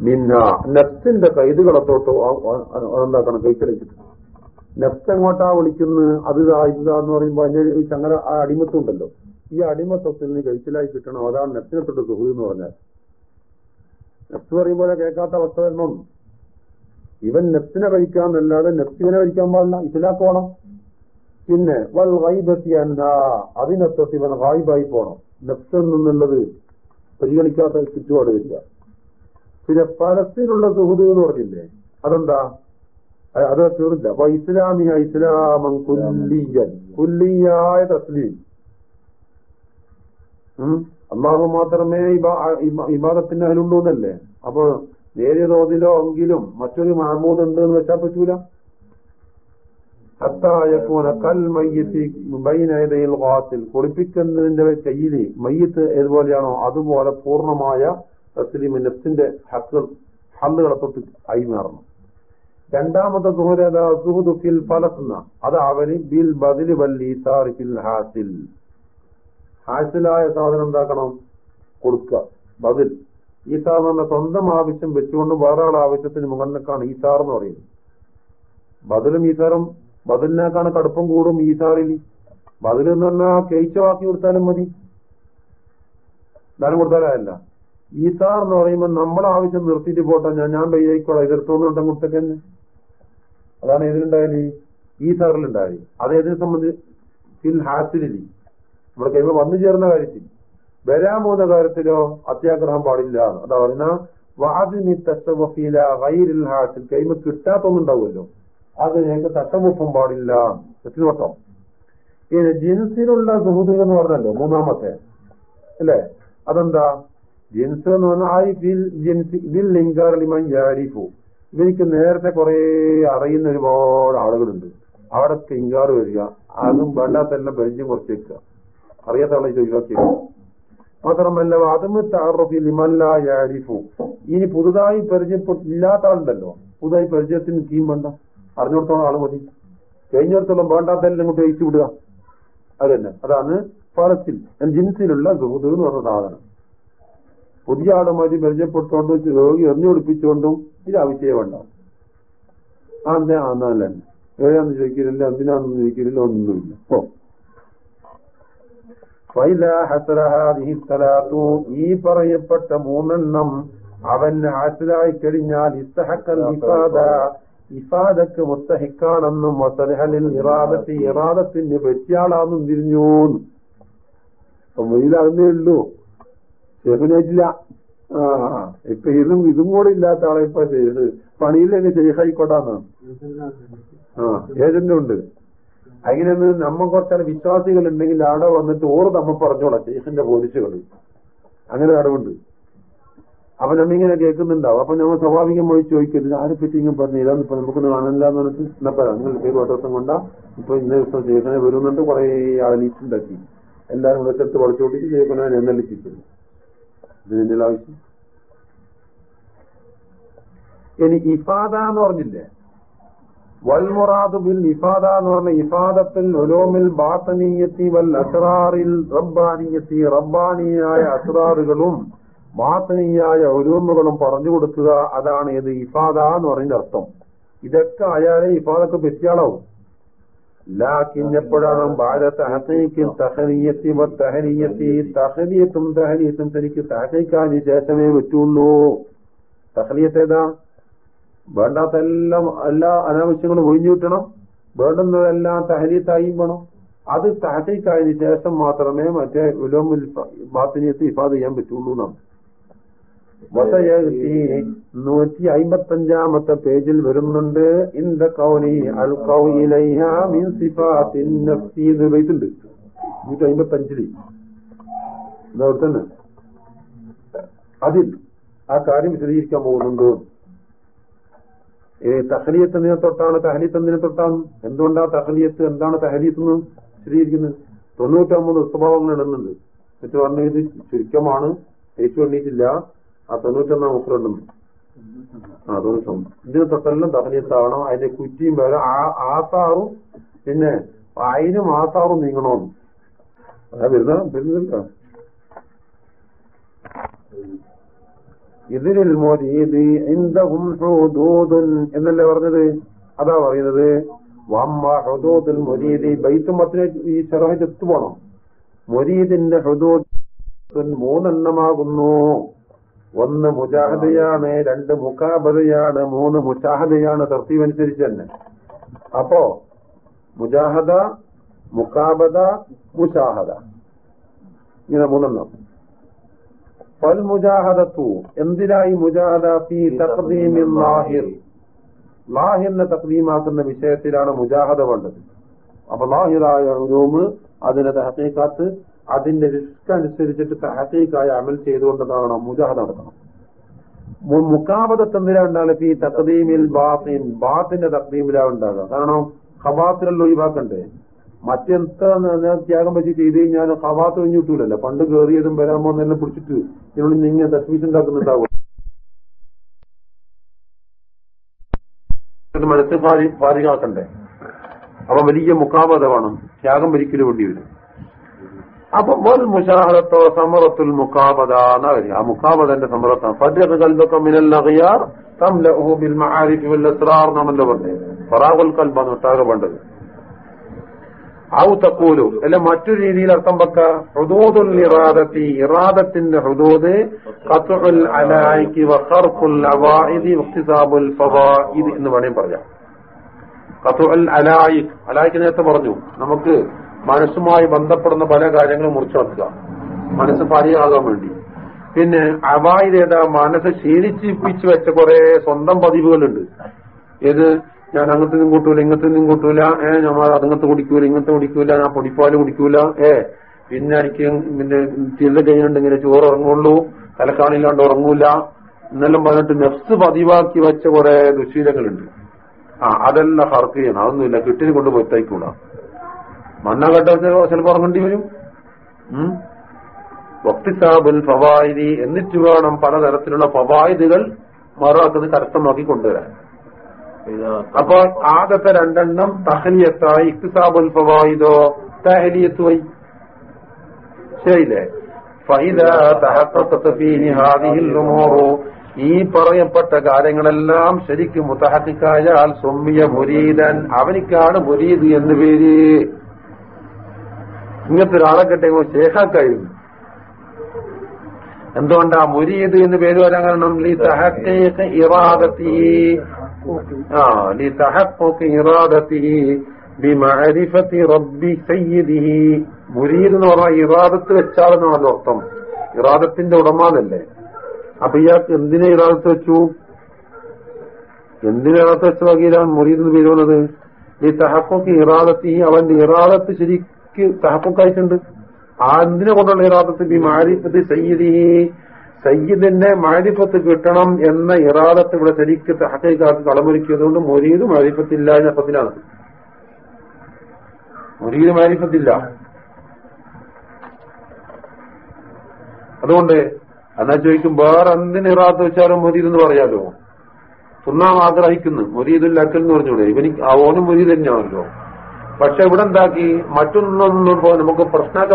മിന്ന. നഫ്സിന്റെ കൈതുകളെ എന്താക്കണം കഴിച്ചടിച്ചിട്ട് നഫ്സ് എങ്ങോട്ടാ വിളിക്കുന്നത്? അത് ഇതാ എന്ന് പറയുമ്പോൾ അതിന്റെ ചങ്ങല ആ അടിമത്തുണ്ടല്ലോ ഈ അടിമത്വത്തിൽ നിന്ന് കഴിച്ചിലായി കിട്ടണം. അതാണ് നെഫ്റ്റിനെ തൊട്ട് സുഹൃത്ത് എന്ന് പറഞ്ഞാൽ. നെഫ്റ്റ് പറയുമ്പോൾ കേൾക്കാത്ത അവസ്ഥ വരണം ഇവൻ നെഫ്റ്റിനെ കഴിക്കാന്നല്ലാതെ നെഫ്റ്റിനെ കഴിക്കാൻ പാടില്ല. ഇതിലാക്ക് പോണം. പിന്നെ വൽ വൈബത്തി അൻഹാ. അതിനെ ഇവൻ വായ്പായി പോണം. നെഫ്സിൽ നിന്നുള്ളത് പരിഗണിക്കാത്ത ചുറ്റുപാട് വരിക. പിന്നെ പലസ്തീനുള്ള സുഹൃദ് എന്ന് പറഞ്ഞില്ലേ? അതെന്താ? അത് തീർന്നില്ല. അപ്പൊ ഇസ്ലാമിയ ഇസ്ലാമൻ കുല്ലിയൻ. കുല്ലിയായ തസ്ലീം. അള്ളാഹു മാത്രമേ ഇബാ- ഇബ- ഇബാദത്തിന് അതിലുള്ളൂ എന്നല്ലേ? അപ്പൊ നേരിയ തോതിലോ എങ്കിലും മറ്റൊരു മഹമൂദ് ഉണ്ട് എന്ന് വെച്ചാൽ പറ്റൂല ഹത്തായക്കൂന കൽ മയ്യത്തി ഖാത്തിൽ. കുളിപ്പിക്കുന്നതിന്റെ കയ്യിൽ മയ്യത്ത് ഏതുപോലെയാണോ അതുപോലെ പൂർണമായ തസ്ലീം നെഫ്സിന്റെ ഹക്കുകൾ ഹല്ലുകളെ തൊട്ട് ആയി മാറണം രണ്ടാമത്തെ സുഹൃത ഫിൽ ഫലസ്ന. അത് അവന് ബിൽ ബദിൽ വല്ലീസാർ ഫിൽ ഹാസിൽ. ഹാസിലായ സാധനം എന്താക്കണം? കൊടുക്കുക. ബദിൽ. ഈ പറഞ്ഞ സ്വന്തം ആവശ്യം വെച്ചുകൊണ്ട് വേറെ ആളെ ആവശ്യത്തിന് മുകളിലേക്കാണ് ഈസാർ എന്ന് പറയുന്നത്. ബദലും ഈസാറും ബദലിനേക്കാണ് കടുപ്പം കൂടും ഈസാറിൽ. ബദൽ എന്ന് പറഞ്ഞാൽ കേച്ചവാക്കി കൊടുത്താലും മതി. ദാനം കൊടുത്താലല്ല ഈസാർ എന്ന് പറയുമ്പോൾ നമ്മളെ ആവശ്യം നിർത്തിയിട്ട് പോട്ടെ. ഞാൻ ഞാൻ കൈയായിക്കോളാം എതിർത്തോന്നുണ്ടെങ്കിൽ കുട്ടൊക്കെ തന്നെ. അതാണ് ഇതിലുണ്ടായത് അത് ഏതിനെ സംബന്ധിച്ച്? ഫിൽ ഹാസിലി നമ്മുടെ കൈമ വന്നു ചേർന്ന കാര്യത്തിൽ. വരാൻ പോകുന്ന കാര്യത്തിലോ അത്യാഗ്രഹം പാടില്ല അതാ പറയുന്ന വാദിനി തസവഫീല വൈരിൽ ഹാസിൽ. കൈമ കിട്ടാത്തൊന്നുണ്ടാവുമല്ലോ അത് ഞങ്ങൾക്ക് തട്ടമുപ്പം പാടില്ല ഇനി ജിൻസിലുള്ള സുഹൃത്തുക്കൾ എന്ന് പറഞ്ഞല്ലോ മൂന്നാമത്തെ. അല്ലേ? അതെന്താ? ജിൻസ് എന്ന് പറഞ്ഞാൽ ഫിൽ ജിൻസ് ഇതിൽ ലിംഗാറിലിമൻ യാരിഫു ഇവനിക്ക് നേരത്തെ കുറെ അറിയുന്ന ഒരുപാട് ആളുകളുണ്ട്. അവിടെ ഇങ്കാറ് വരിക അതും വേണ്ടാത്തെല്ലാം ബെഞ്ചും കുറച്ച് വെക്കുക. അറിയാത്ത ആളെ ഒഴിവാക്കി. മാത്രമല്ല അതും താറഫി ലിമല്ല യാരിഫു ഇനി പുതുതായി പരിചയപ്പെട്ട ഇല്ലാത്ത ആളുണ്ടല്ലോ. പുതുതായി പരിചയത്തിന് ടീം വേണ്ട. അറിഞ്ഞിടത്തോളം ആൾ മതി. കഴിഞ്ഞിടത്തോളം വേണ്ടാത്തെല്ലാം ഇങ്ങോട്ട് അയച്ചു വിടുക. അത് തന്നെ. അതാണ് ഫലത്തിൽ ജിൻസിലുള്ള സുഹൃത്ത് എന്ന് പറഞ്ഞ സാധനം. പുതിയ ആളുമായി പരിചയപ്പെട്ടുകൊണ്ടും രോഗി എറിഞ്ഞു പിടിപ്പിച്ചുകൊണ്ടും ഇത് ആവശ്യമേ വേണ്ട ആ എന്താ ആന്നല്ല ഏതാന്ന് ചോദിക്കലില്ല എന്തിനാന്ന് ചോദിക്കലില്ല ഒന്നുമില്ല. ഓ ഈ പറയപ്പെട്ട മൂന്നെണ്ണം അവൻ ഹാസിലായി കഴിഞ്ഞാൽ ഇസ്തഹക്കൽ ഇഫാദ. ഇഫാദക്ക് മുസ്തഹിക്കാണെന്നും വസലഹലിൽ ഇറാദത്തി ഇറാദത്തിന് പറ്റിയാളാന്നും തിരിഞ്ഞു അപ്പൊ വെയിലാകുന്നേ ഉള്ളൂ. ഷെഫിനായിട്ടില്ല ആ ഇപ്പൊ ഇതും ഇതും കൂടെ ഇല്ലാത്ത ആളെ ഇപ്പൊ ചെയ്ത് പണിയില്ലെങ്കിൽ ഷെയ്ഖായിക്കോട്ടാന്ന് ആ ഏജന്റും ഉണ്ട്. അങ്ങനെ നമ്മ കുറച്ചാൽ വിശ്വാസികൾ ഉണ്ടെങ്കിൽ അവിടെ വന്നിട്ട് ഓറ് നമ്മ പറഞ്ഞോളാം ഷെയ്ഖിന്റെ പോലീസുകൾ. അങ്ങനെ അടവുണ്ട് അപ്പൊ നമ്മിങ്ങനെ കേൾക്കുന്നുണ്ടാവും. അപ്പൊ നമ്മൾ സ്വാഭാവികമായി ചോദിക്കരുത്. ആരെ പറ്റി ഇങ്ങനെ പറഞ്ഞു? ഇതാന്ന് ഇപ്പൊ നമുക്കൊന്ന് കാണില്ല എന്ന് പറഞ്ഞിട്ട് എന്നപ്പോ നിങ്ങൾ പേര് വട്ടസം കൊണ്ടാ. ഇപ്പൊ ഇന്ന ദിവസം ഷെയ്ഖിനെ വരുന്നുണ്ട് കുറെ ആളെ ലീച്ചുണ്ടാക്കി എല്ലാരും വിളിച്ചെടുത്ത് വളച്ചോട്ടിട്ട് ഷെയ്ഖിനെ എന്നെല്ലിപ്പിക്കുന്നു ഇതിന്റെ ആവശ്യം? ഇനി ഇഫാദ എന്ന് പറഞ്ഞില്ലേ? വൽമുറാദു ബിൽ ഇഫാദ എന്ന് പറഞ്ഞ ഇഫാദത്തിൽ ഒലോമിൽ ബാത്തനീയത്തി വൽ അസ്റാറിൽ റബ്ബാനീയത്തി റബ്ബാനിയായ അസ്റാറുകളും ബാത്തനീയായ ഒലോമുകളും പറഞ്ഞു കൊടുക്കുക. അതാണ് ഇത് ഇഫാദ എന്ന് പറയുന്ന അർത്ഥം. ഇതൊക്കെ ആയാലേ ഇഫാദക്ക് പറ്റിയാളാവും ലാക്കിൻ എപ്പോഴാണ് ഭാരത ഹസൈക്കിൽ തഹനീയത്തി തഹനീയത്തി. തഹനീയത്തും തഹനീയത്തും തനിക്ക് തഹനീക്കാന് ശേഷമേ പറ്റുള്ളൂ. തഹനീയത്ത് ഏതാ? വേണ്ടാത്ത എല്ലാം അനാവശ്യങ്ങളും ഒഴിഞ്ഞു കിട്ടണം. വേണ്ടുന്നതെല്ലാം തഹനീത്തായി വേണം. അത് തഹനീക്കായതിനു ശേഷം മാത്രമേ മറ്റേ ഉലോമിൽ ബാത്തിനിയത്ത് ഇഫാദ് ചെയ്യാൻ പറ്റുള്ളൂ എന്നാണ്. നൂറ്റി അയിമ്പത്തഞ്ചാമത്തെ പേജിൽ വരുന്നുണ്ട്. ഇന്ത കൗനി അൽ കൗയിലുണ്ട് നൂറ്റി അയിമ്പത്തഞ്ചിൽ ഇതവിടെ തന്നെ. അതിൽ ആ കാര്യം വിശദീകരിക്കാൻ പോകുന്നുണ്ട്. ഏ തഹലിയത്ത് എന്തിനെ തൊട്ടാണ് തഹലിയത്ത് എന്തിനെ തൊട്ടാണ്. എന്തുകൊണ്ടാ തഹലിയത്ത്? എന്താണ് തഹലിയത്ത് എന്ന് വിശദീകരിക്കുന്നത്? തൊണ്ണൂറ്റൊമ്പത് സ്വഭാവങ്ങൾ ഇടുന്നുണ്ട്. എന്നിട്ട് പറഞ്ഞു ഇത് ചുരുക്കമാണ്. ഏറ്റു എണ്ണീറ്റില്ല ആ തൊണ്ണൂറ്റൊന്നാം. മുപ്പത്തിരണ്ടെന്ന് ആ തൊണ്ണൂറ്റൊന്ന്. ഇതിന് തൊട്ടെല്ലാം തഹനീത്താവണം അതിന്റെ കുറ്റിയും വേറെ ആസാറും പിന്നെ അതിനും ആസാറും നീങ്ങണമെന്ന് അതാ വരുന്ന വരുന്നില്ല ഇതിനിൽ മുരീദ് ഇന്ദഹും ഹുദൂദുൻ എന്നല്ലേ പറഞ്ഞത്? അതാ പറയുന്നത്. വമ്മ ഹുദൂദുൽ മുരീദ് ബൈത്തുമത്തിന് ഈ ഷറഹത്ത് എത്തുപോണം മുരീദിന്റെ ഹുദൂദ് മൂന്നെണ്ണമാകുന്നു. ഒന്ന് മുജാഹദയാണ് രണ്ട് മുഖാബദയാണ് മൂന്ന് മുഷാഹദയാണ് തർത്തീവ് അനുസരിച്ച് തന്നെ അപ്പോ മുജാഹദ മുഖാബദ മുഷാഹദ ഇങ്ങനെ മൂന്നെണ്ണം. പൽമുജാഹദത്തു എന്തിനായി മുജാഹദ ലാഹിറിനെ തഖദീമാക്കുന്ന വിഷയത്തിലാണ് മുജാഹദ വേണ്ടത്. അപ്പൊ ലാഹിറായ റൂമ് അതിന്റെ തഹക്കീക്കാത്ത് അതിന്റെ റിസ്ക് അനുസരിച്ചിട്ട് തഹക്കീക്കായ അമൽ ചെയ്തുകൊണ്ടതാകണം മുജാഹ നടത്തണം. മു- മുക്കാബദത്ത് എന്തിനാ ഉണ്ടാകും ഈ തക്തീമിൽ ബാത്തിൻ ബാത്തിന്റെ തഖദീമിലാ ഉണ്ടാകുക. കാരണം ഖബാത്തിലുള്ള ഒഴിവാക്കണ്ടേ? മറ്റെന്താ ത്യാഗം വെച്ച് ചെയ്ത് കഴിഞ്ഞാൽ ഹവാത്ത് കഴിഞ്ഞു കിട്ടൂലല്ലോ. പണ്ട് കയറിയതും വരാമോ പോകുന്നതെല്ലാം പിടിച്ചിട്ട് ഇതിനുള്ളിൽ നിങ്ങൾ തസ്മീസ് ഉണ്ടാക്കുന്നുണ്ടാവും ഇത് മനസ്സ് പാരി പാരികാക്കണ്ടേ അപ്പൊ വലിയ മുക്കാബത വേണം ത്യാഗം ഒരിക്കലും വേണ്ടി വരും അപ്പൊ വൽ മുഷാഹറത്തോ സമറത്തുൽ മുക്കാബത എന്നാ വരിക. ആ മുക്കാബദന്റെ സമറത്താണ്. ഫജ്റ കൽബൊക്കെ മിനൽ തം തംലഉഹു ബിൽ മഹാരിഫ് വൽ ഇസ്റാർ പറഞ്ഞത്. ഫറാഖുൽ കൽബാണ് ഒട്ടാകെ വേണ്ടത്. ഔ തക്കൂലു അല്ല മറ്റൊരു രീതിയിൽ അർത്ഥം വെക്ക. ഹൃദോദുൽ ഇറാദത്തി. ഇറാദത്തിന്റെ ഹൃദോദ് കത്തുൽ അലായിക്ക് വഖർഖുൽ അവാഇദി ഇഖ്തിസാബുൽ ഫവായിദ് എന്ന് വേണേ പറയാം. കത്തുൽ അലായിക് അലായിക്ക് നേരത്തെ പറഞ്ഞു. നമുക്ക് മനസ്സുമായി ബന്ധപ്പെടുന്ന പല കാര്യങ്ങളും മുറിച്ചു വെക്കുക. മനസ്സ് പണിയാകാൻ വേണ്ടി. പിന്നെ അവായിദ് ഏതാ? മനസ്സ് ശീലിച്ചിപ്പിച്ചു വെച്ച കുറെ സ്വന്തം പതിവുകളുണ്ട്. ഏത്? ഞാൻ അങ്ങനത്തെ നിന്നും കൂട്ടൂല ഇങ്ങനത്തെ നിന്നും കൂട്ടൂല. ഏ ഞാൻ അതങ്ങനത്തെ കുടിക്കൂല ഇങ്ങനത്തെ കുടിക്കൂല ഞാൻ പൊടിപ്പാൽ കുടിക്കൂല. ഏ പിന്നെ എനിക്ക് പിന്നെ ചില ചെയ്യുന്നുണ്ടെങ്കിൽ ചോറ് ഉറങ്ങുള്ളൂ തലക്കാണില്ലാണ്ട് ഉറങ്ങൂല. എന്നെല്ലാം പറഞ്ഞിട്ട് നെഫ്സ് പതിവാക്കി വെച്ച കുറെ ദുശീലങ്ങളുണ്ട് ആ അതെല്ലാം ഹർക്ക് ചെയ്യണം അതൊന്നുമില്ല കിട്ടിന് കൊണ്ട് പൊത്തായിക്കൂടാ മണ്ണകട്ട ചിലപ്പോൾ ഉറങ്ങേണ്ടി വരും. ഭക്തിസാബുൽ വക്തിസാബുൽ ഫവായിദി എന്നിട്ട് വേണം പലതരത്തിലുള്ള ഫവായിദുകൾ മറുവാക്കുന്നത് കരസ്ഥമാക്കി കൊണ്ടുവരാൻ. അപ്പൊ ആദ്യത്തെ രണ്ടെണ്ണം തഹലിയത്തായി ഇക്തിസാബുൽ ഫവായിദോ തഹലിയത്തുമായി ശരിയില്ലേ? ഈ പറയപ്പെട്ട കാര്യങ്ങളെല്ലാം ശരിക്കും മുത്തഹത്തിക്കായാൽ സൊമ്മിയ മുരീദൻ. അവനിക്കാണ് മുരീദ് എന്ന് പേര്. ഇങ്ങനത്തെ ഒരാളെ കിട്ടിയ ശേഖാക്കായിരുന്നു. എന്തുകൊണ്ടാ മുരീദ് എന്ന് പേര് വരാൻ കാരണം? ലി ഇറാദത്തി. ആ ലി തഹഖുഖ് ഇറാദത്തി റബ്ബി സയ്യിദിഹി മുരീദ് എന്ന് പറഞ്ഞാൽ ഇറാദത്ത് വെച്ചാലെന്നാണല്ലോ അർത്ഥം. ഇറാദത്തിന്റെ ഉടമാനല്ലേ അപ്പൊ ഇയാൾക്ക് എന്തിനെ ഇറാദത്ത് വെച്ചു? എന്തിനെ ഇറാദത്ത് വെച്ച മുരീദ് എന്ന് പേര് വന്നത്? ഈ തഹക്കോക്ക് ഇറാദത്തി. അവന്റെ ഇറാദത്ത് ശരിക്ക് തഹക്കൊക്കായിട്ടുണ്ട്. ആ എന്തിനെ കൊണ്ടുള്ള ഇറാദത്തിൽ ഈ മാരിഫത്ത് സയ്യിദി. സയ്യിദിന്റെ മാരിഫത്ത് കിട്ടണം എന്ന ഇറാദത്ത് ഇവിടെ ശരിക്ക് തഹക്കൈക്കാർക്ക് കളമൊരുക്കിയതുകൊണ്ട് മൊരീദ് മാരിഫത്തില്ല എന്ന അർത്ഥത്തിലാണ്. മൊരീദ് മാരിഫത്തില്ല. അതുകൊണ്ട് എന്നാ ചോദിക്കും വേറെ എന്തിന് ഇറാത്ത് വെച്ചാലും മൊരീദ് എന്ന് പറയാലോ? സുന്നാം ആഗ്രഹിക്കുന്നു. മുരീദുൽ അക്കൽ എന്ന് പറഞ്ഞൂടെ ഇവനിക്ക് ഓനും മൊരീദ് തന്നെയാണല്ലോ. പക്ഷെ ഇവിടെ എന്താക്കി മറ്റൊന്നൊന്നും നമുക്ക് നമുക്ക്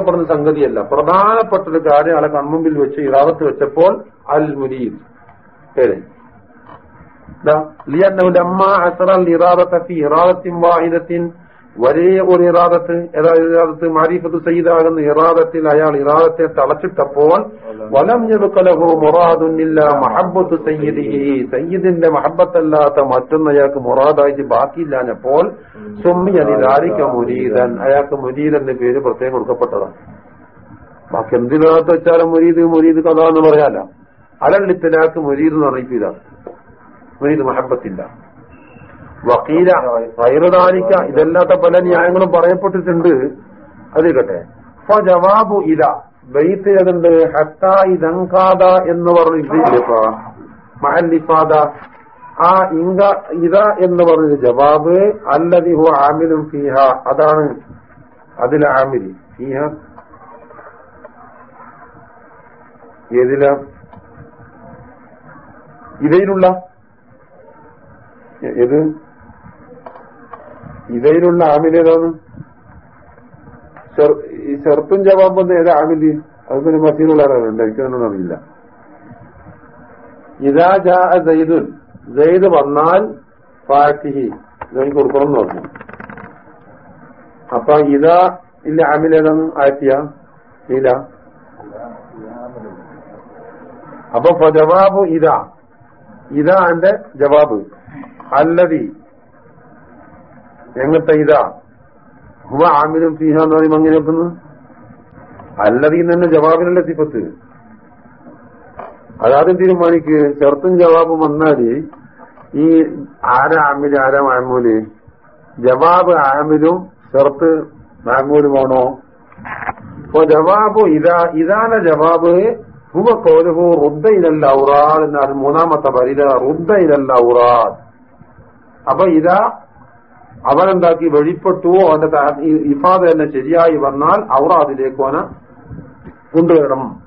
പറഞ്ഞ സംഗതിയല്ല. പ്രധാനപ്പെട്ട ഒരു കാര്യം ആളെ കൺമുമ്പിൽ വെച്ച് ഇറാദത്ത് വെച്ചപ്പോൾ അൽ മുരീദ് ശരി ഇറാദത്ത ഫി ഇറാദത്തിൻ വാഹിദത്തിൻ ഒരേ ഒരു ഇറാദത്ത് ഏതാ ഇറാദത്ത്? മാരിഫത്ത് സയ്യിദാകുന്ന ഇറാദത്തിൽ അയാൾ ഇറാദത്തെ തളച്ചിട്ടപ്പോൾ വലം ഞെടുക്കലഹോ മൊറാദുന്നില്ല മഹബത്ത് സയ്യിദിഹി. സയ്യിദിന്റെ മഹബത്തല്ലാത്ത മറ്റൊന്ന് അയാൾക്ക് മൊറാദായിട്ട് ബാക്കിയില്ലാഞ്ഞപ്പോൾ സുമ്മിയനിലാരിക്ക മുരീദൻ? അയാൾക്ക് മുരീദ് എന്ന പേര് പ്രത്യേകം കൊടുക്കപ്പെട്ടതാണ്. ബാക്കി എന്തിനകത്ത് വെച്ചാലും മുരീദ് മുരീദ് കഥ എന്ന് പറയാല അലള്ളിത്തലാക്ക് മുരീദ് എന്ന് അറിയിപ്പിതാണ് മുരീദ് മഹബത്തില്ല വക്കീല വൈറുദാനിക്ക ഇതല്ലാത്ത പല ന്യായങ്ങളും പറയപ്പെട്ടിട്ടുണ്ട്. അതിരിക്കട്ടെ. അപ്പൊ ജവാബു ഇല. ബെയ്ത്ത് ഏതുണ്ട്? ഹത്ത ഇതങ്കാത എന്ന് പറഞ്ഞ മഹല്ലിഫാദ ആ ഇങ്ക ഇത എന്ന് പറഞ്ഞ ജവാബ്. അല്ലതി ഹു ആമിലും ഫീഹ. അതാണ് അതിൽ ആമിലി ഫീഹ. ഏതില? ഇതയിലുള്ള ഏത്? ഇതയിലുള്ള ആമിലേതാണ് ഈ ചെറുപ്പും ജവാബെന്ന് ഏതാ ആമിൽ അത് പിന്നെ മസീനുള്ള അറിയുന്നുണ്ട് എനിക്ക് തന്നെ അറിയില്ല. ഇതാ ജാ ജയ്ദുൻ ജയ്ദ് വന്നാൽ ഫാറ്റിഹി ഇതെനിക്ക് കൊടുക്കണം എന്ന് പറഞ്ഞു. അപ്പൊ ഇതാ ഇല്ല ആമിലേതാണ് ആറ്റിയ. ഇല്ല അപ്പൊ ജവാബ് ഇതാ. ഇതാ എന്റെ ജവാബ്. അല്ലതി എങ്ങനത്തെ ഇതാ? ഹുവ ആമിലും ഫീഹ എന്ന് പറയുമ്പോൾ അങ്ങനെ വെക്കുന്നു? അല്ലതീ തന്നെ ജവാബിനല്ലേ സിഫത്ത്. അതാദ്യം തീരുമാനിക്ക്. ചെറുത്തും ജവാബും വന്നാൽ ഈ ആരാ ആമിൽ ആരാ മാമൂൽ? ജവാബ് ആമിലും ചെറുത്ത് മാമൂലുമാണോ അപ്പൊ ജവാബ് ഇതാ ഇതാണ് ജവാബ്. ഹുവ കോലുഹു റുദ്ദയിലല്ല ഉറാദ് എന്നാൽ മൂന്നാമത്തെ പരിത റുദ്ദയിലല്ല ഉറാദ്. അപ്പൊ ഇതാ അവനെന്താക്കി വഴിപ്പെട്ടു അവന്റെ ഇഫാദ തന്നെ ശരിയായി വന്നാൽ അവർ അതിലേക്ക് അവനെ കൊണ്ടുവരണം.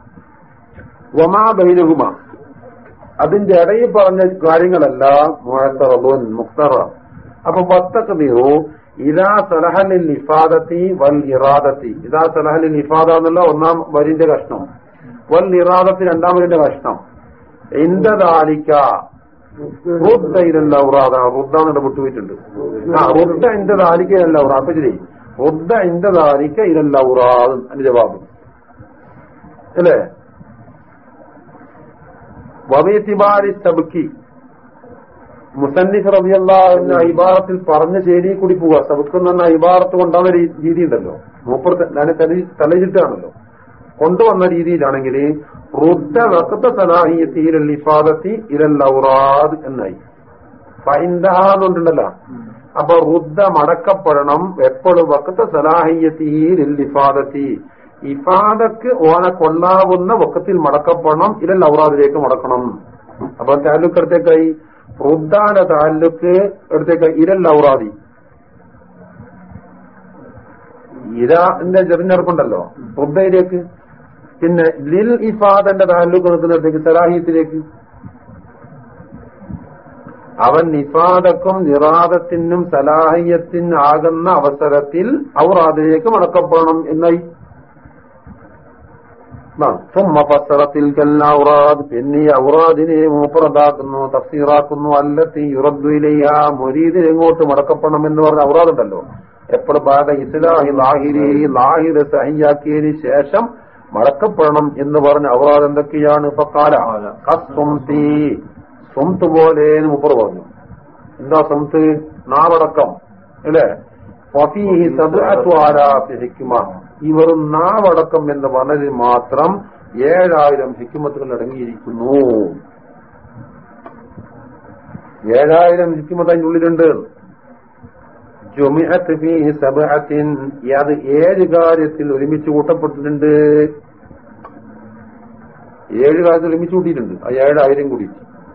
വമാ ബൈനഹുമ. അതിന്റെ ഇടയിൽ പറഞ്ഞ കാര്യങ്ങളല്ല മുഴത്തറബുൻ മുക്തറ അപ്പൊ വത്തക്ക് നീറു ഇതാ സലഹലിൻ ഇഫാദത്തി വൽ ഇറാദത്തി. ഇതാ സലഹലിൻ ഇഫാദ എന്നുള്ള ഒന്നാം വരിന്റെ കഷ്ണം. വൽ ഇറാദത്തി രണ്ടാം വരിന്റെ കഷ്ണം. ഇന്ദദാലിക്ക റുദ്ദ ഇതല്ല ഔറാദ റുദ്ദ എന്നിട്ട് വിട്ടുപോയിട്ടുണ്ട്. ആ റുദ്ദ എന്റെ ദാലിക്ക ഇല്ല ഔറാദ് അപ്പൊ ശരി. റുദ്ദ എന്റെ ദാലിക്ക ഇരല്ല ഔറാദ് അതിന്റെ ജവാബ്. അല്ലേ? വമേത്തിബാരി സബുക്കി മുസന്നിഫ് റബിയുള്ള ഇബാറത്തിൽ പറഞ്ഞ ശരിയിൽ കൂടി പോവുക. സബുക്ക് എന്ന് പറഞ്ഞ ഇബാറത്ത് കൊണ്ടുവന്ന രീതി ഉണ്ടല്ലോ. മൂപ്പർ തലയിട്ടാണല്ലോ കൊണ്ടുവന്ന രീതിയിലാണെങ്കിൽ ഔറാദ് എന്നായി. ഫൈൻഡാന്നുണ്ടല്ലോ അപ്പൊ റുദ്ദ മടക്കപ്പെടണം. എപ്പോഴും വക്കത്ത് സലാഹിയത്തിൽ ഇഫാദത്തി. ഇഫാദക്ക് ഓനെ കൊള്ളാവുന്ന വക്കത്തിൽ മടക്കപ്പെടണം. ഇരൽ ഔറാദിലേക്ക് മടക്കണം. അപ്പൊ താലൂക്ക് എടുത്തേക്കായി. റുദ്ധാന്റെ താലൂക്ക് എടുത്തേക്കായി ഇരൽ ഔറാദി. ഇരാന്റെ ചെറിഞ്ഞെറുപ്പുണ്ടല്ലോ റുദ്ദയിലേക്ക് പിന്നെ ലിൽ ഇഫാദന്റെ താലൂക്ക് നിൽക്കുന്നിടത്തേക്ക് സലാഹിയത്തിലേക്ക് അവൻ നിഫാദക്കും നിറാദത്തിനും സലാഹിയത്തിനാകുന്ന അവസരത്തിൽ അവർ അതിലേക്ക് മടക്കപ്പെടണം എന്നായി. പിന്നെ ഔറാദിനെ മൂപ്പറതാക്കുന്നു തഫ്സീറാക്കുന്നു അല്ലത്തി യുറദ്വിലയ മൊരീദിനെ എങ്ങോട്ട് മടക്കപ്പെടണം എന്ന് പറഞ്ഞ ഔറാദുണ്ടല്ലോ. എപ്പോഴും ഇസ്ലാഹി ലാഹിരി ലാഹിദ് സഹിയാക്കിയതിന് ശേഷം മടക്കപ്പെടണം എന്ന് പറഞ്ഞ അവറാദ് എന്തൊക്കെയാണ്? ഇപ്പൊ കസ്സുംസി. സ്വന്ത് പോലെ മുപ്പർ പറഞ്ഞു. എന്താ സ്വന്ത് നാവടക്കം. അല്ലേ? ഫീഹി സബ്അത്തു ആലാഫി ഹിക്മ. ഈ വെറും നാവടക്കം എന്ന് പറഞ്ഞതിൽ മാത്രം ഏഴായിരം ഹിക്കുമത്തുകൾ അടങ്ങിയിരിക്കുന്നു. ഏഴായിരം ഹിക്കുമത്ത് ഉള്ളിലുണ്ട് അത് ഏഴ് കാര്യത്തിൽ ഒരുമിച്ച് കൂട്ടപ്പെട്ടിട്ടുണ്ട്. ഏഴ് കാര്യത്തിൽ ഒരുമിച്ച് കൂട്ടിയിട്ടുണ്ട്. ആ ഏഴായിരം കൂടി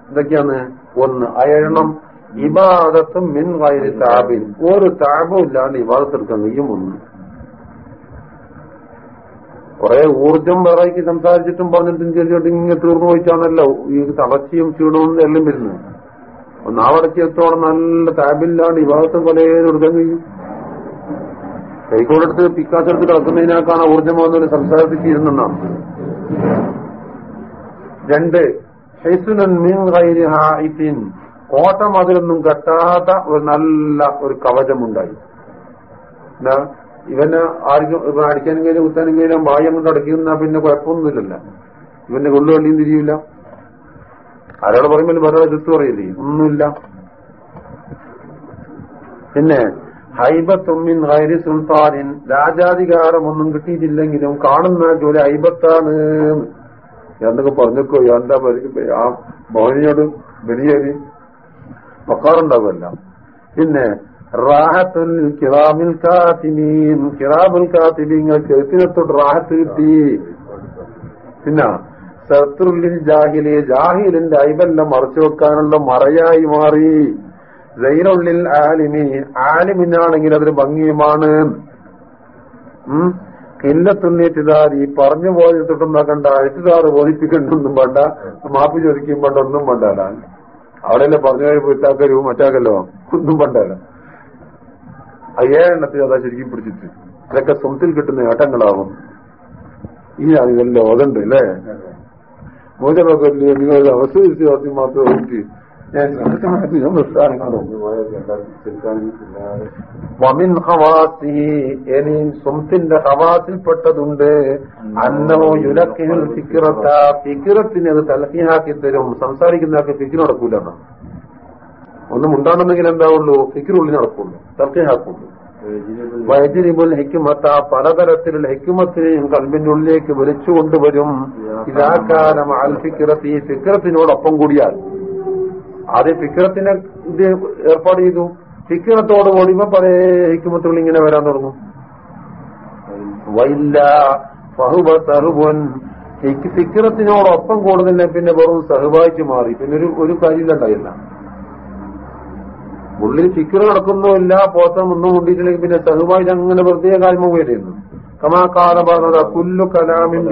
എന്തൊക്കെയാണ് ഒന്ന്. അയഴണം ഇബാദത്തും മിൻ വയറി താപിൻ ഒരു താപം ഇല്ലാണ്ട് ഇബാദത്തെടുക്കാൻ കഴിയും ഒന്ന്. കുറെ ഊർജം വേറേക്ക് സംസാരിച്ചിട്ടും പറഞ്ഞിട്ടും ചെറിയ ഇങ്ങനെ തീർന്നു പോയിട്ടാണല്ലോ ഈ തളർച്ചയും ക്ഷീണവും എല്ലാം വരുന്നത്. ഒന്നാവടക്കി എത്തോളം നല്ല ടാബിലാണ് ഈ ഭാഗത്ത് പോലെ എടുക്കാൻ കഴിയും. കൈക്കോടെടുത്ത് പിക്കാസെടുത്ത് കിടക്കുന്നതിനേക്കാണ് ഊർജം വന്നൊരു സംസാരിച്ചിരുന്നാണ് രണ്ട് ഹൈസുനൻ മീൻ കോട്ട മതിലൊന്നും കെട്ടാത്ത ഒരു നല്ല ഒരു കവചമുണ്ടായി. എന്താ ഇവന് ആർക്കും ഇവൻ അടിക്കാനും കഴിഞ്ഞാൽ കുത്താനും കഴിഞ്ഞാൽ ബാഹ്യം കൊണ്ട് അടയ്ക്കുന്ന പിന്നെ കുഴപ്പമൊന്നുമില്ലല്ല. ഇവന്റെ കൊള്ളുവള്ളിയും തിരിയില്ല ആരോട് പറയുമ്പോൾ വേറെ എതിർത്ത് പറയില്ലേ? ഒന്നുമില്ല. പിന്നെ ഹൈബത്തുമ്മിൻ ഹൈരി സുൽത്താനിൻ രാജാധികാരം ഒന്നും കിട്ടിയിട്ടില്ലെങ്കിലും കാണുന്ന ജോലി ഹൈബത്താണ്. എന്തൊക്കെ പറഞ്ഞേക്കോ എന്താ ആ മോഹിനിയോട് ബലിയേരി മക്കാറുണ്ടാവുമല്ല പിന്നെ റാഹത്തുൽ കിറാമിൽ കാത്തിമീൻ കിറാബുൽ കാത്തിമീങ്ങൾക്ക് എത്തിനത്തോട്ട് റാഹത്ത് കിട്ടി. പിന്നെ ശത്രുല്ലിൽ ജാഹിലി ജാഹിലിന്റെ ഐബെല്ലാം മറച്ചു വെക്കാനുള്ള മറയായി മാറി. ജൈനുള്ളിൽ ആലിമി ആലിമിനാണെങ്കിൽ അതൊരു ഭംഗിയുമാണ്. ഉം? ഈ പറഞ്ഞു പോയിട്ടൊട്ടുണ്ടാക്കണ്ട എഴുത്തുകാർ ബോധിപ്പിക്കണ്ടൊന്നും വേണ്ട മാപ്പ് ചോദിക്കും വേണ്ട ഒന്നും വേണ്ടല്ല അവിടെയല്ലേ പറഞ്ഞു കഴിയുമ്പോ ഇത്താക്കരു മറ്റാക്കല്ലോ? ഒന്നും വേണ്ടല്ല. അയ്യായിരത്തി അതാ ശരിക്കും പിടിച്ചിട്ട്. അതൊക്കെ സ്വത്തിൽ കിട്ടുന്ന ഏട്ടങ്ങളാവും. ഈ അതിനെല്ലാം ലോകണ്ട് അല്ലേ? മോചനമൊക്കെ നിങ്ങൾ അവസരിച്ച് ആദ്യം മാത്രം നോക്കി സ്വന്തിന്റെ ശ്രദ്ധമായിട്ട് ഞാൻ പ്രസ്ഥാനങ്ങളോ വമിൻ ഹവാസിഹി ഇനി സ്വത്തിന്റെ ഹവാസിൽപ്പെട്ടതുണ്ട്. അന്നമോ യുലക്കിൽ ഫിക്കിറത്ത ഫിക്കിറത്തിന് അത് തലഹീനാക്കി തരും. സംസാരിക്കുന്നതൊക്കെ ഫിക്കിർ നടക്കൂലെന്ന ഒന്നും ഉണ്ടാകണമെങ്കിൽ എന്താവുള്ളൂ? ഫിക്കിറുള്ളിൽ നടക്കുള്ളൂ. തലഹീനാക്കുള്ളൂ. വൈദ്യരിബുൽ ഹെക്കുമത്ത പലതരത്തിലുള്ള ഹെക്കുമത്തിനെയും കൽബിന്റെ ഉള്ളിലേക്ക് വലിച്ചു കൊണ്ടുവരും ഇതാക്കാലം അൽ ഈ ഫിക്രത്തിനോടൊപ്പം കൂടിയാൽ. അത് ഫിക്രത്തിനെ ഇത് ഏർപ്പാട് ചെയ്തു. ഫിക്രത്തോട് ഓടിയുമ്പോ പല ഹിക്കുമത്തുകൾ ഇങ്ങനെ വരാൻ തുടങ്ങും. വൈല്ല ഫഹുബ സഹുബൻ. ഫിക്രത്തിനോടൊപ്പം കൂടുന്നില്ല പിന്നെ വെറും സഹുബായിട്ട് മാറി. പിന്നെ ഒരു ഒരു കാര്യമില്ല ഉള്ളിൽ ഫിക്കർ നടക്കുന്നുമില്ല പോത്തം ഒന്നും കൊണ്ടിട്ടില്ലെങ്കിൽ പിന്നെ സഹുബായിട്ട് അങ്ങനെ വെറുതെ കാൽമ വരുന്നു കമാകാല പറഞ്ഞത് കുല്ലു കലാമിൻ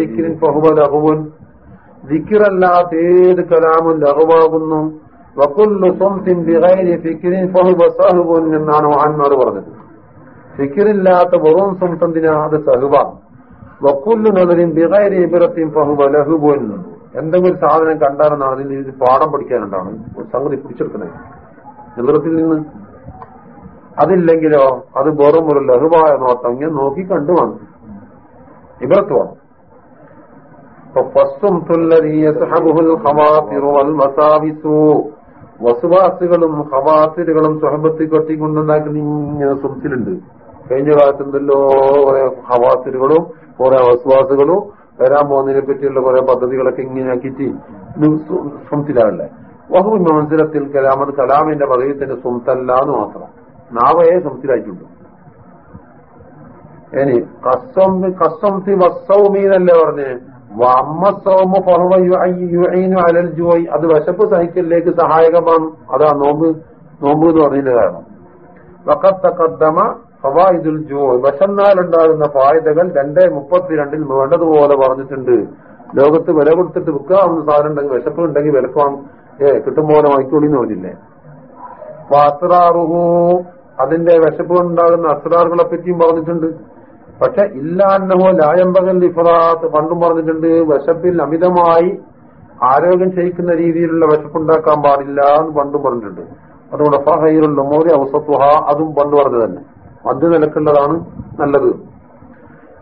ദിക്കിരിൻ ഫഹുബ ലഹുവൻ. ദിക്കിറല്ലാത്ത ഏത് കലാമും ലഹുവാകുന്നു. വക്കുല്ലു സ്വംസിൻ ബിഗൈരി ഫിക്കിരിൻ ഫഹുബ സഹുബുൻ എന്നാണ് ആന്മാർ പറഞ്ഞത്. ഫിക്കിറില്ലാത്ത വെറും സ്വംസന്തിനാ അത് സഹുബ. വക്കുല്ലു നദരിൻ ബിഗൈരി ഇബിറത്തിൻ ഫഹുബ ലഹുബുൻ എന്തെങ്കിലും സാധനം കണ്ടാലെന്നാണ് അതിൽ പാഠം പഠിക്കാനുണ്ടാണ് സംഗതി പിടിച്ചെടുക്കുന്നത് നിവൃത്തിൽ നിന്ന്? അതില്ലെങ്കിലോ? അത് വെറും ഒരു ലഹുവായ നോട്ടം. ഇങ്ങനെ നോക്കി കണ്ടു വന്നു. ഇബറത്ത് വേണം. വസുവാസുകളും ഹവാസിലുകളും സ്വഹബത്തി കൊട്ടിക്കൊണ്ടുണ്ടാക്കുന്ന ഇങ്ങനെ സുഹൃത്തിലുണ്ട്. കഴിഞ്ഞ കാലത്ത് എന്തല്ലോ കുറെ ഹവാസിലുകളും കുറെ വസുവാസുകളും വരാൻ പോകുന്നതിനെ പറ്റിയുള്ള കുറെ പദ്ധതികളൊക്കെ ഇങ്ങനെ ആക്കിയിട്ട് സുംസിലാണല്ലേ വഹു മനസ്സിലത്തിൽ കലാമത് കലാമിന്റെ പദവിത്തിന്റെ സുംതല്ല എന്ന് മാത്രം. നാവയെ സുംസിലായിട്ടുണ്ട്. ഇനി കസ്സംതി കസ്സംതി വസ്സൗമി പറഞ്ഞ്? അലൽ ജോയ് അത് വിശപ്പ് സഹിക്കലിലേക്ക് സഹായകമാണ്. അതാ നോമ്പ് നോമ്പ് എന്ന് പറഞ്ഞതിന്റെ കാരണം. വക്കത്തക്കദ്ദമ ഫവായിദുൽ ജോയ് വിശന്നാലുണ്ടാകുന്ന ഫായുതകൾ രണ്ടേ മുപ്പത്തിരണ്ടിൽ വേണ്ടതുപോലെ പറഞ്ഞിട്ടുണ്ട്. ലോകത്ത് വില കൊടുത്തിട്ട് വിൽക്കാവുന്ന സാധനം ഉണ്ടെങ്കിൽ വിശപ്പ് ഉണ്ടെങ്കിൽ വിലക്കാം ഏ കിട്ടും പോലെ എന്ന് പറഞ്ഞില്ലേ അപ്പൊ അസ്രാറുഹു അതിന്റെ വിശപ്പ് ഉണ്ടാകുന്ന അസ്രാറുകളെ പറ്റിയും പറഞ്ഞിട്ടുണ്ട്. പക്ഷെ ഇല്ലാന്നഹോ ലായമ്പകൽ ഇഫറാത്ത് പണ്ടും പറഞ്ഞിട്ടുണ്ട് വിശപ്പിൽ അമിതമായി ആരോഗ്യം ക്ഷയിക്കുന്ന രീതിയിലുള്ള വിശപ്പുണ്ടാക്കാൻ പാടില്ല എന്ന് പണ്ടും പറഞ്ഞിട്ടുണ്ട്. അതുകൊണ്ട് ഫഹൈറുള്ള മോരി അവസത്വഹ അതും പണ്ട് പറഞ്ഞത് തന്നെ. മദ്യ നിലക്കുള്ളതാണ് നല്ലത്.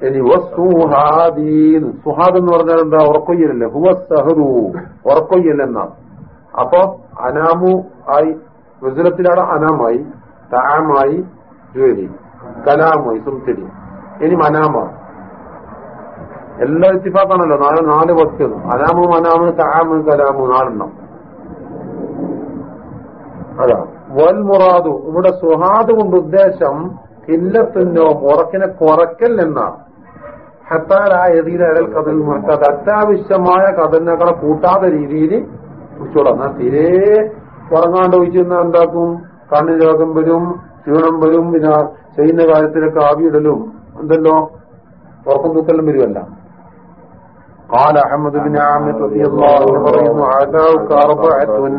ഇനി സുഹാദീൻ സുഹാദ് എന്ന് പറഞ്ഞാൽ എന്താ? ഉറക്കൊയ്യലല്ലേ? ഹുവ സഹറു അപ്പൊ അനാമു ആയി വിസലത്തിലാണ് അനാമായി താമായി ജുവലി കലാമായി സുംസരി ഇനി മനാമ. എല്ലാ ഇത്തിഫാക്കാണല്ലോ നാല് നാല് വസ്തു അനാമു മനാമ് താമ് കലാമു നാലെണ്ണം. അതാ. വൽ മുറാദു ഇവിടെ സുഹാദ് കൊണ്ട് ഉദ്ദേശം കില്ലത്തിനോ ഉറക്കിനെ കുറയ്ക്കൽ എന്നാണ്. ഹത്താലായതിയിൽ അയൽ കഥൽ മുഹത്തത് അത്യാവശ്യമായ കഥനകളെ കൂട്ടാത്ത രീതിയിൽ കുടിച്ചോളാം എന്നാൽ തീരെ ഉറങ്ങാണ്ട് ഒഴിച്ചിരുന്ന എന്താക്കും കണ്ണിന് രോഗം വരും ക്ഷീണം വരും പിന്നെ ചെയ്യുന്ന കാര്യത്തിലൊക്കെ ആവിയിടലും എന്തല്ലോ ഉറക്കം തൂക്കെല്ലാം വരുമല്ല قال അഹമ്മദ് ബിൻ ആമിർ റളിയല്ലാഹു അൻഹു പറയുന്നു അദാഉക അർബഅത്തുൻ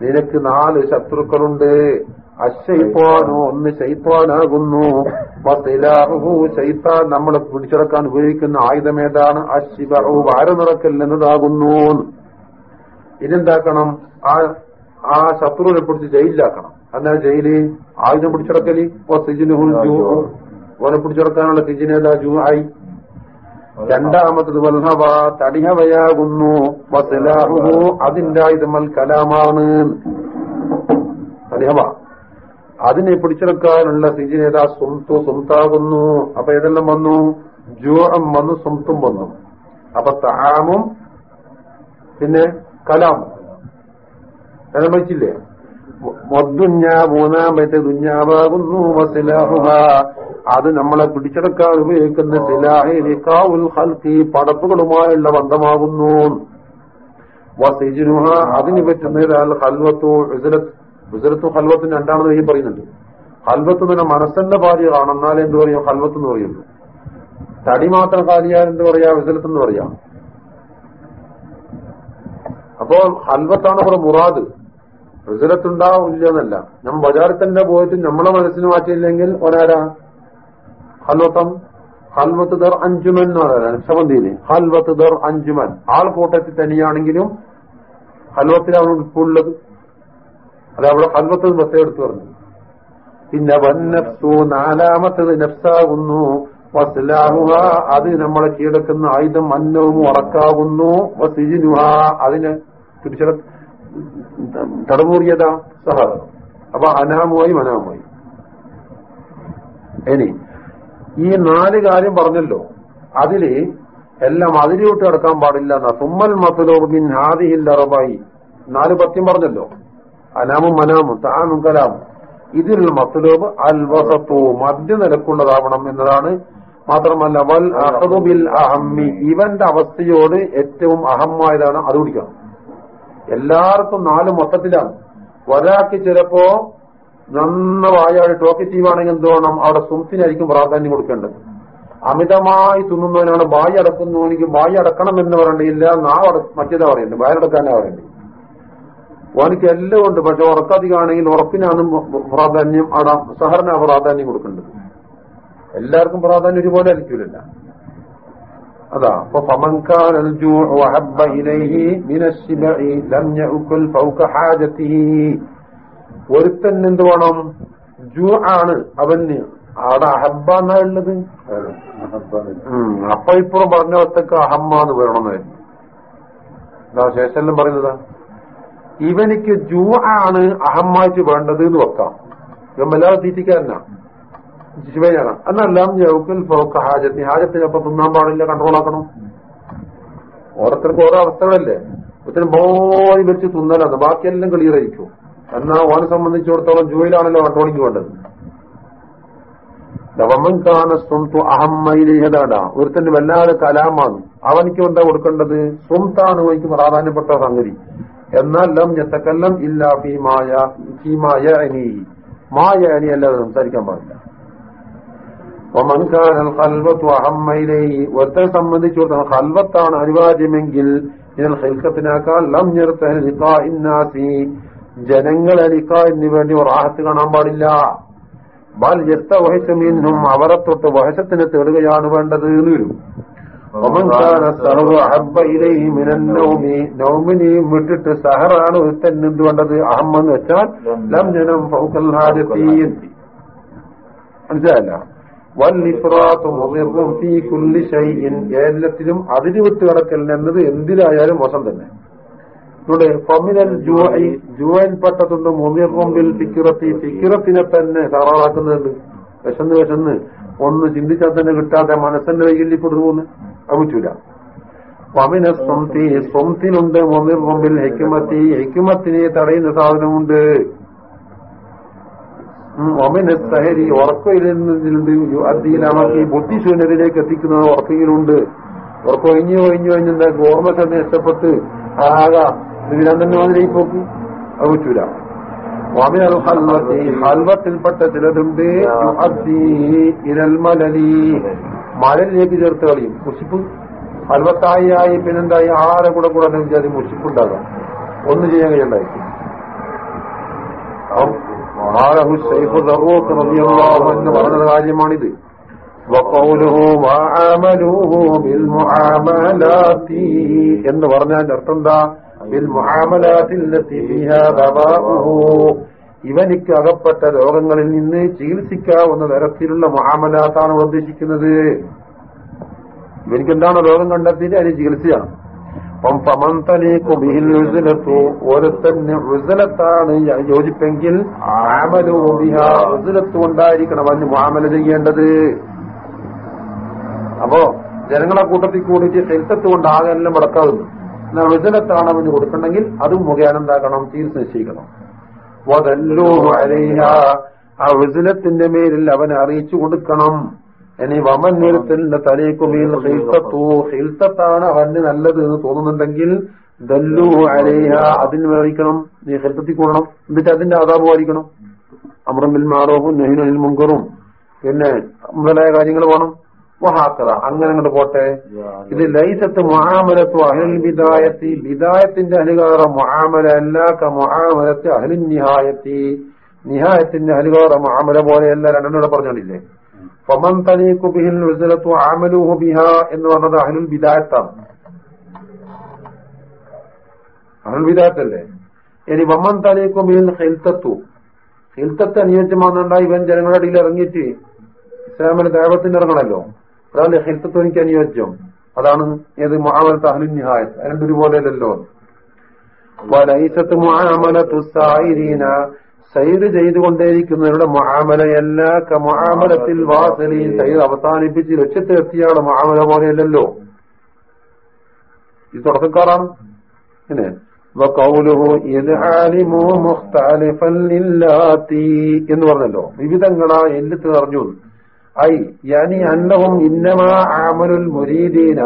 നിനക്ക് നാല് ശത്രുക്കളുണ്ട് അശൈത്വാനു ഒന്ന് ശൈത്വാനാകുന്നു വസിലാഹു ശൈത്താൻ നമ്മളെ പിടിച്ചെടുക്കാൻ ഉപയോഗിക്കുന്ന ആയുധം ഏതാണ് അശിബഹു വാരനിറക്കൽ എന്നതാകുന്നു ഇതെന്താക്കണം? ആ ആ ശത്രുവിനെ പിടിച്ച് ജയിലിലാക്കണം. അല്ല ജയിൽ ആയുധം പിടിച്ചെടുക്കൽ ഓനെ പിടിച്ചെടുക്കാനുള്ള സിജിനേതാ ജൂ ആയി. രണ്ടാമത്തത് വൽഹവ തടിഹവയാകുന്നു വസലാഹുഹു അതിന്റെ ആയുധമൽ കലാമാണ്. തടിഹവ അതിനെ പിടിച്ചെടുക്കാനുള്ള സിജിനേത സുംതു സുംതാകുന്നു. അപ്പൊ ഏതെല്ലാം വന്നു? ജൂഅം വന്നു സ്വന്തും വന്നു. അപ്പൊ താമും പിന്നെ കലാം. കലം വെച്ചില്ലേ മൂന്നാമത്തെ ദുഞ്ഞാവാകുന്നു അത് നമ്മളെ പിടിച്ചെടുക്കാൻ ഉപയോഗിക്കുന്ന സിലാഹിൽ ഹൽക്കി പടപ്പുകളുമായുള്ള ബന്ധമാകുന്നു. വസിജുനുഹ അതിന് പറ്റുന്ന ഹൽവത്തു വിസരത്തു ഹൽവത്തിന് രണ്ടാമത് ഈ പറയുന്നുണ്ട്. ഹൽവത്ത് തന്നെ മനസ്സന്റെ ഭാര്യ കാണുന്നാലേ എന്ത് പറയും? ഹൽവത്ത് എന്ന് പറയുള്ളൂ. തടി മാത്രം കാലിയാൽ എന്ത് പറയാ? വിസലത്ത് എന്ന് പറയാം. അപ്പോൾ ഹൽവത്താണ് ഇവിടെ മുറാദ്. റിസലത്തുണ്ടാവില്ല എന്നല്ല. നമ്മൾ ബജാറിൽ തന്നെ പോയിട്ട് നമ്മളെ മനസ്സിന് മാറ്റിയില്ലെങ്കിൽ ഒരാരാ? ഹൽവത്തം ഹൽവത്ത് ദർ അഞ്ചുമൻ എന്ന് പറയാം. ശബന്തിയിൽ ഹൽവത്ത് ദർ അഞ്ചുമൻ. ആൾ കൂട്ടത്തിൽ തന്നെയാണെങ്കിലും ഹൽവത്തിലാണ് ഉൾപ്പുള്ളത് അത് അവിടെ ഹൽവത്ത് ബസ് എടുത്തു പറഞ്ഞു. പിന്നെ വന്നഫ്സു നാലാമത്തത് നഫ്സാകുന്നു. വസ്ലാഹുഹ അത് നമ്മളെ കീഴടക്കുന്ന ആയുധം അന്നവും ഉറക്കാകുന്നു. വസിജിനുഹ അതിന് തിരിച്ചട തടമൂറിയതാ സഹ. അപ്പൊ അനാമുമായി മനാമുമായി. ഇനി ഈ നാല് കാര്യം പറഞ്ഞല്ലോ. അതിൽ എല്ലാം അതിലോട്ട് കിടക്കാൻ പാടില്ല എന്നാ. സുമ്മൽ മസലോബിൻ ഹാദിഹിൽ അറബായി നാല് പത്യം പറഞ്ഞല്ലോ. അനാമും മനാമും താനും കലാമും. ഇതിൽ മസലോബ് അൽ മധ്യ നിലക്കുള്ളതാവണം എന്നതാണ്. മാത്രമല്ല വൽ അഹമ്മി ഇവന്റെ അവസ്ഥയോട് ഏറ്റവും അഹമ്മായതാണ്. അത് കുടിക്കണം എല്ലാവർക്കും നാല് മൊത്തത്തിലാണ്. ഒരാൾക്ക് ചിലപ്പോ നന്ന വായാട് ടോക്കി ചെയ്യുവാണെങ്കിൽ എന്ത് വേണം അവിടെ സുംസിനായിരിക്കും പ്രാധാന്യം കൊടുക്കേണ്ടത്. അമിതമായി തിന്നുന്നവനാണ് ബായി അടക്കുന്നവനിക്ക് ബായി അടക്കണം എന്ന് പറയണ്ടില്ല നാവ് മറ്റേതാ പറയണ്ടത് വായടക്കാനാ പറയണ്ടേ? ഓനക്ക് എല്ലാം ഉണ്ട്. പക്ഷെ ഉറക്കധികമാണെങ്കിൽ ഉറപ്പിനാണ് പ്രാധാന്യം. അവിടെ സഹറിനാ പ്രാധാന്യം കൊടുക്കേണ്ടത്. എല്ലാവർക്കും പ്രാധാന്യം ഒരുപോലെ ആയിരിക്കില്ല അതാ അപ്പൊ ഒരുത്തൻ എന്ത് വേണം? ജൂ ആണ് അവന്. അവിടെ അഹബ്ബ എന്നാ ഉള്ളത്? അപ്പൊ ഇപ്പുറം പറഞ്ഞ ഒറ്റയ്ക്ക് അഹമ്മ വരണമെന്നായിരുന്നു. എന്താ ശേഷം പറയുന്നതാ. ഇവനിക്ക് ജൂ ആണ് അഹമ്മായിട്ട് വേണ്ടത് എന്ന് വെക്കാം. ഇവൻ വല്ലാതെ തീറ്റിക്കാരനാ. ശിവനാണ് അന്നെല്ലാം ജൗക്കൽ ഫോക്ക ഹാജത്തിന് ഹാജത്തിനൊപ്പം തിന്നാൻ പാടില്ല കൺട്രോൾ ആക്കണം. ഓരോരുത്തർക്ക് ഓരോ അവസ്ഥകളല്ലേ? ഒത്തിരി ബോയി വെച്ച് തിന്നലാണ്. ബാക്കിയെല്ലാം ക്ലിയർ ആയിരിക്കും. എന്നാ ഓനെ സംബന്ധിച്ചിടത്തോളം ജൂയിലാണല്ലോ കൺട്രോളിങ് വേണ്ടത്. അഹമ്മയിലേതാടാ ഒരുത്തന്റെ വല്ലാതെ കലാമാണ്. അവനിക്ക് എന്താ കൊടുക്കേണ്ടത്? സ്വന്താണ് എനിക്ക് പ്രാധാന്യപ്പെട്ട സംഗതി. എന്നാൽ ലം ഞെത്തക്കല്ലം ഇല്ല ഫീമായ ഫീമായ അനി. മായ അനി അല്ലാതെ സംസാരിക്കാൻ പാടില്ല. ഹൽവത്തു ഒരുത്തനെ സംബന്ധിച്ചിടത്തോളം ഹൽവത്താണ് അനിവാര്യമെങ്കിൽ ഇതിൽ ഹിൽക്കത്തിനാക്കാൻ ലം ഇന്നാസി. ജനങ്ങളെ ലിക്കായിന് വേണ്ടി റാഹത്ത് കാണാൻ പാടില്ല. ബൽ ജത്ത വഹസമീനും അവരെ തൊട്ട് വഹശത്തിന് തേടുകയാണ് വേണ്ടത് എന്ന് വരും. നൗമിനെയും വിട്ടിട്ട് സഹറാണ് ഒരുത്തൻ എന്ത് വേണ്ടത്? അഹമ്മെന്ന് വെച്ചാൽ ലം ജനം മനസ്സിലായല്ല? എല്ലാത്തിലും അതിന് വിട്ട് കിടക്കല്ല എന്നത് എന്തിലായാലും മോശം തന്നെ. ഇവിടെ ഫമിനൽ പട്ടത്തുണ്ട് മുമിറുമ്പിൽ ഫിക്കിറത്തി ഫിക്കിറത്തിനെ തന്നെ തറാറാക്കുന്നുണ്ട് വിശന്ന് വിശന്ന്. ഒന്ന് ചിന്തിച്ചാൽ തന്നെ കിട്ടാതെ മനസ്സിന്റെ കയ്യിൽ പോന്ന്. അത് പറ്റൂല. ഫമിന സ്വംതി സ്വംത്തിനുണ്ട് മുമിറുമ്പിൽ ഹെക്കുമത്തി ഹെക്കുമത്തിനെ തടയുന്ന സാധനമുണ്ട്. ഒമിന സഹരി ഉറക്കയിലുണ്ട് ഈ ബുദ്ധിശൂന്യതയിലേക്ക് എത്തിക്കുന്നത് ഉറക്കയിലുണ്ട്. ഉറക്കൊഴിഞ്ഞു ഒഴിഞ്ഞു കഴിഞ്ഞെന്താ ഓർമ്മ തന്നെ ഇഷ്ടപ്പെട്ട് ആകാ ഇതിനാൻ തന്നെ മാതിരി പോക്കി. അത് പറ്റൂല. ഹൽവത്തിൽപ്പെട്ട ചിലതുണ്ട്. ഇരൽമലലി മലലിലേക്ക് ചേർത്ത് കളിയും. മുഷിപ്പ്. ഹൽവത്തായി പിന്നെന്തായി? ആരെ കൂടെ കൂടെ അത് മുഷിപ്പുണ്ടാകാം ഒന്ന് ചെയ്യാൻ കാര്യമാണിത്. എന്ന് പറഞ്ഞാൽ അർത്ഥം എന്താ? ഇവനിക്ക് അകപ്പെട്ട രോഗങ്ങളിൽ നിന്ന് ചികിത്സിക്കാവുന്ന തരത്തിലുള്ള മുഹാമലാത്താണ് ഉദ്ദേശിക്കുന്നത്. ഇവനിക്ക് എന്താണ് രോഗം കണ്ടെത്തിയിട്ട് അതിന് ചികിത്സയാണ് അപ്പം പമന്തലേക്ക് ഒരു തന്നെ റുസലത്താണ് യോജിപ്പെങ്കിൽ റുസലത്ത് കൊണ്ടായിരിക്കണം അവന് മാമല ചെയ്യേണ്ടത്. അപ്പോ ജനങ്ങളെ കൂട്ടത്തിൽ കൂടിയിട്ട് ഹെൽത്തത്ത് കൊണ്ട് ആകെ എല്ലാം മുടക്കാവുന്നു എന്നാൽ റുസലത്താണ് അവന് കൊടുക്കണമെങ്കിൽ അതും മുഖേന എന്താക്കണം തീർത്ത് നിശ്ചയിക്കണം ആ റുസലത്തിന്റെ മേലിൽ അവനെ അറിയിച്ചു കൊടുക്കണം. ഇനി വമൻ നിരത്തിന്റെ ഹിൽത്തത്താണ് അവന് നല്ലത് എന്ന് തോന്നുന്നുണ്ടെങ്കിൽ ദല്ലു അലേഹ അതിന് മേടിക്കണം നീ ഹിൽത്തത്തിൽ കൂടണം. എന്നിട്ട് അതിന്റെ ആദാബ് പാലിക്കണം. അമ്രമിൽ മാറോഹും നെഹിനിൽ മുങ്കറും പിന്നെ മുതലായ കാര്യങ്ങൾ വേണം. അങ്ങനെ അങ്ങോട്ട് പോട്ടെ. ഇത് ലൈസത്ത് മഹാമലത്തു അഹലിൽ വിദായത്തി വിദായത്തിന്റെ അനുകാറ മഹാമല അല്ലാത്ത മഹാമലത്ത് അഹലിൻ നിഹായത്തി. നിഹായത്തിന്റെ അനുകാറ മഹാമല പോലെയല്ല. രണ്ടെണ്ണൂടെ പറഞ്ഞോണ്ടില്ലേ? ഫമൻ തലീഖു ബിഹിൽ ഉസ്ലത്തു ആമലുഹു ബിഹ എന്ന് പറഞ്ഞത് അഹ്ലുൽ ബിദായത്താണ്. അഹ്ലുൽ ഇനി വമ്മൻ തലീഖു ബിഹിൽ ഹിൽത്തത്തു ഹിൽത്തത്ത് അനുയോജ്യമാണെന്നുണ്ടാ ഇവൻ ജനങ്ങളുടെ ഇടയിൽ ഇറങ്ങിയിട്ട് ഇസ്ലാമിന് ദൈവത്തിന് ഇറങ്ങണല്ലോ. അതാണ് ഹിൽത്തത്വം എനിക്ക് അനുയോജ്യം. അതാണ് ഏത് മുഹാമലത്ത് അഹ്ലുൻ നിഹായത്ത്. രണ്ടൊരുപോലെയല്ലോ വലൈസത്ത് മുഹാമലത്തു സായിരീന സൈഡ് ചെയ്തുകൊണ്ടേയിരിക്കുന്നവരുടെ മഹാമലയല്ല മഹാമലത്തിൽ വാസലി സൈദ് അവസാനിപ്പിച്ച് ലക്ഷ്യത്തിലെത്തിയാണ് മഹാമല പോലെയല്ലല്ലോ. ഇത് തുടക്കക്കാരാണ്. പിന്നെ എന്ന് പറഞ്ഞല്ലോ. വിവിധങ്ങളായ എല്ലത്ത് പറഞ്ഞു ഐ യാനി അന്നവും ഇന്നമാ ആമലുൽ മുരീദീന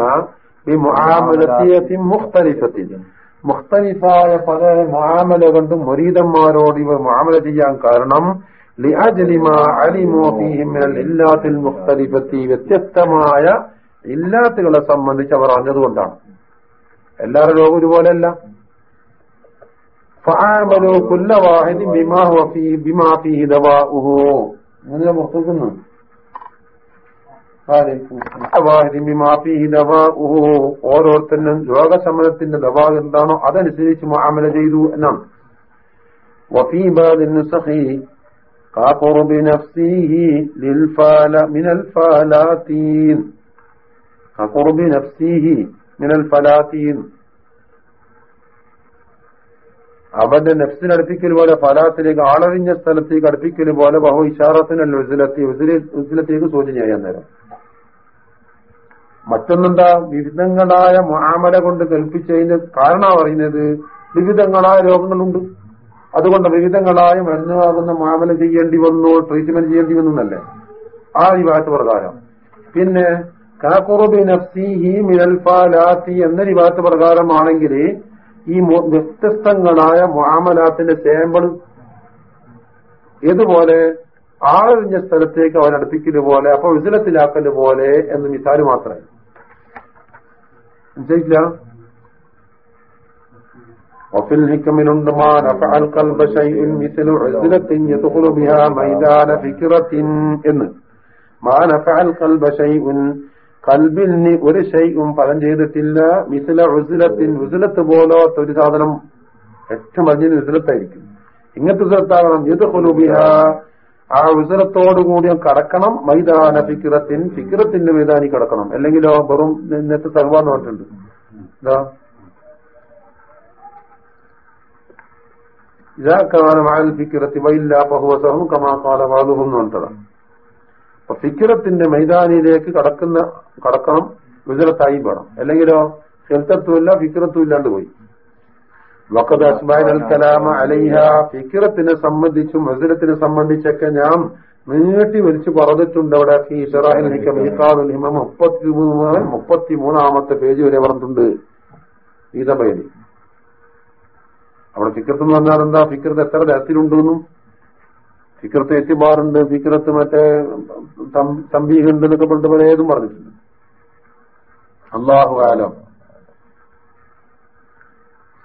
മുഖ്തലിഫത്തിൽ മുഖ്തലിഫായ പല മാമല കൊണ്ടും മുരീതന്മാരോട് ഇവർ മാമല ചെയ്യാൻ കാരണം ഇല്ലാത്തിൽ മുഖ്തലിഫത്തി വ്യത്യസ്തമായ ഇല്ലാത്തുകളെ സംബന്ധിച്ച് അവർ അറിഞ്ഞതുകൊണ്ടാണ് എല്ലാവരുടെ രോഗം ഒരുപോലെയല്ല. ഫാമലു കുല്ലവാഹിദി ബിമാ ഫീഹി ദവാഉഹു ഇങ്ങനെ പുറത്തേക്കുന്നു ബിമാ ഓരോരുത്തരും രോഗശമനത്തിന്റെ ദവാ എന്താണോ അതനുസരിച്ച് അമല ചെയ്തു എന്നാണ് അവന്റെ നഫ്സിന് അടുപ്പിക്കൽ പോലെ ഫലാത്തിലേക്ക് ആളറിഞ്ഞ സ്ഥലത്തേക്ക് അടുപ്പിക്കൽ പോലെ ബഹു ഇഷാറത്തിനല്ല ഉസിലത്തി ഉസിലത്തേക്ക് സൂചനയായി അന്നേരം മറ്റൊന്നെന്താ? വിവിധങ്ങളായ മാമല കൊണ്ട് കൽപ്പിച്ചതിന് കാരണം പറയുന്നത് വിവിധങ്ങളായ രോഗങ്ങളുണ്ട്. അതുകൊണ്ട് വിവിധങ്ങളായ മരുന്നാകുന്ന മാമല ചെയ്യേണ്ടി വന്നു ട്രീറ്റ്മെന്റ് ചെയ്യേണ്ടി വന്നു എന്നല്ലേ? ആ വിവാഹത്ത് പ്രകാരം. പിന്നെ കാക്കുറുബി നഫ്സിഹി എന്ന വിവാഹത്ത് പ്രകാരമാണെങ്കിൽ ഈ വ്യത്യസ്തങ്ങളായ മാമലാത്തിന്റെ സാമ്പിൾ ഇതുപോലെ ആളറിഞ്ഞ സ്ഥലത്തേക്ക് അവൻ അപ്പൊ വിസിലത്തിലാക്കൽ പോലെ എന്ന് മിസാൽ മാത്രമേ. മനസ്സിലായില്ല وفي الحكم ما نفع القلب شيء مثل عزلة يدخل بها ميدان فكرة എന്ന് ما نفع القلب شيء കൽബിന് ഒരു ഷെയ്യും ഫലം ചെയ്തിട്ടില്ല മിസില ഉസിലത്തിൻ ഉസിലത്ത് പോലാത്ത ഒരു സാധനം ഏറ്റവും വലിയ ഉസിലത്തായിരിക്കും ഇങ്ങനത്തെ സ്ഥലത്താകണം ഇത് കൊലുബിഹ ആ കൂടി കടക്കണം. മൈതാന ഫിക്കിറത്തിൻ ഫിക്കിറത്തിന്റെ മൈതാനി കടക്കണം. അല്ലെങ്കിലോ വെറും ഇന്നത്തെ തകവാന്ന് പറഞ്ഞിട്ടുണ്ട്. അപ്പൊ ഫിക്കിറത്തിന്റെ മൈതാനിയിലേക്ക് കടക്കുന്ന കടക്കണം. വിസരത്തായി വേണം അല്ലെങ്കിലോ ഹെൽത്തത്വമില്ല ഫിക്കിറത്തും ഇല്ലാണ്ട് പോയി. കലാമ അലൈഹ. ഫിക്കിറത്തിനെ സംബന്ധിച്ചും മസുരത്തിനെ സംബന്ധിച്ചൊക്കെ ഞാൻ നീട്ടി വലിച്ചു പറഞ്ഞിട്ടുണ്ട് അവിടെ. ഈ ഷറാഹിൽ നിൽക്കാം ഹിമ മുപ്പത്തി മൂന്ന് മുപ്പത്തി മൂന്നാമത്തെ പേജ് വരെ പറഞ്ഞിട്ടുണ്ട് ഈതബൈലി അവിടെ ഫിക്കർത്ത് എന്ന് പറഞ്ഞാൽ എന്താ? ഫിക്കർത്ത് എത്ര തരത്തിലുണ്ടെന്നും ഫിക്കർത്ത് എത്തിബാറുണ്ട് ഫിക്കർത്ത് മറ്റേ തമ്പീഹുണ്ട് എന്നൊക്കെ പറഞ്ഞിട്ട് പലതും പറഞ്ഞിട്ടുണ്ട്. അള്ളാഹു ആലം.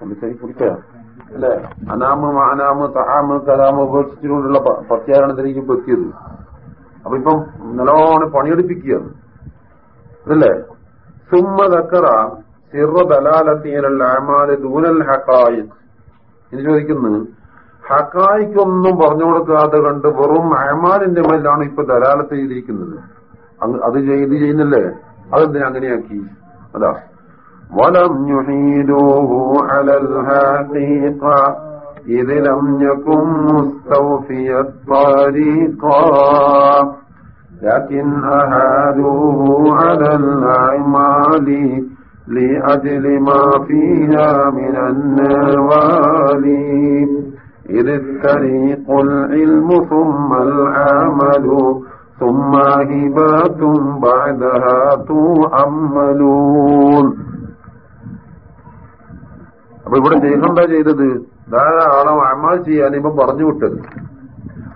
കുടിക്കുക അല്ലെ? അനാമ് മാനാമ് തഹാമ് കലാമ് ഉപേക്ഷിച്ചുകൊണ്ടുള്ള പ്രത്യാരണത്തിലേക്ക് ഇപ്പൊ എത്തിയത്. അപ്പൊ ഇപ്പം നല്ലോണം പണിയെടുപ്പിക്കുകയാണ്. അതല്ലേ? സുമ്മ തക്കറ സിറ ദലാലത്തിയലുള്ള അമാൽ ദൂനൽ ചോദിക്കുന്നു ഹക്കായിക്കൊന്നും പറഞ്ഞു കൊടുക്കാതെ കണ്ട് വെറും അഹമാലിന്റെ മേലാണ് ഇപ്പൊ ദലാലത്ത് ചെയ്തിരിക്കുന്നത് അത് ചെയ്ത് ചെയ്യുന്നല്ലേ? അതെന്തിനാ അങ്ങനെയാക്കി? അതാ. ولم يحيلوه على الحقيقة إذ لم يكن مستوفي الطريقا لكن أهادوه على الأعمال لأجل ما فيها من النوال. إذ الطريق العلم ثم العمل ثم هبات بعدها تؤملون അപ്പൊ ഇവിടെ ചെയ്യണ്ട ചെയ്തത്? ധാരാളം അമാൽ ചെയ്യാൻ ഇപ്പൊ പറഞ്ഞു വിട്ടത്?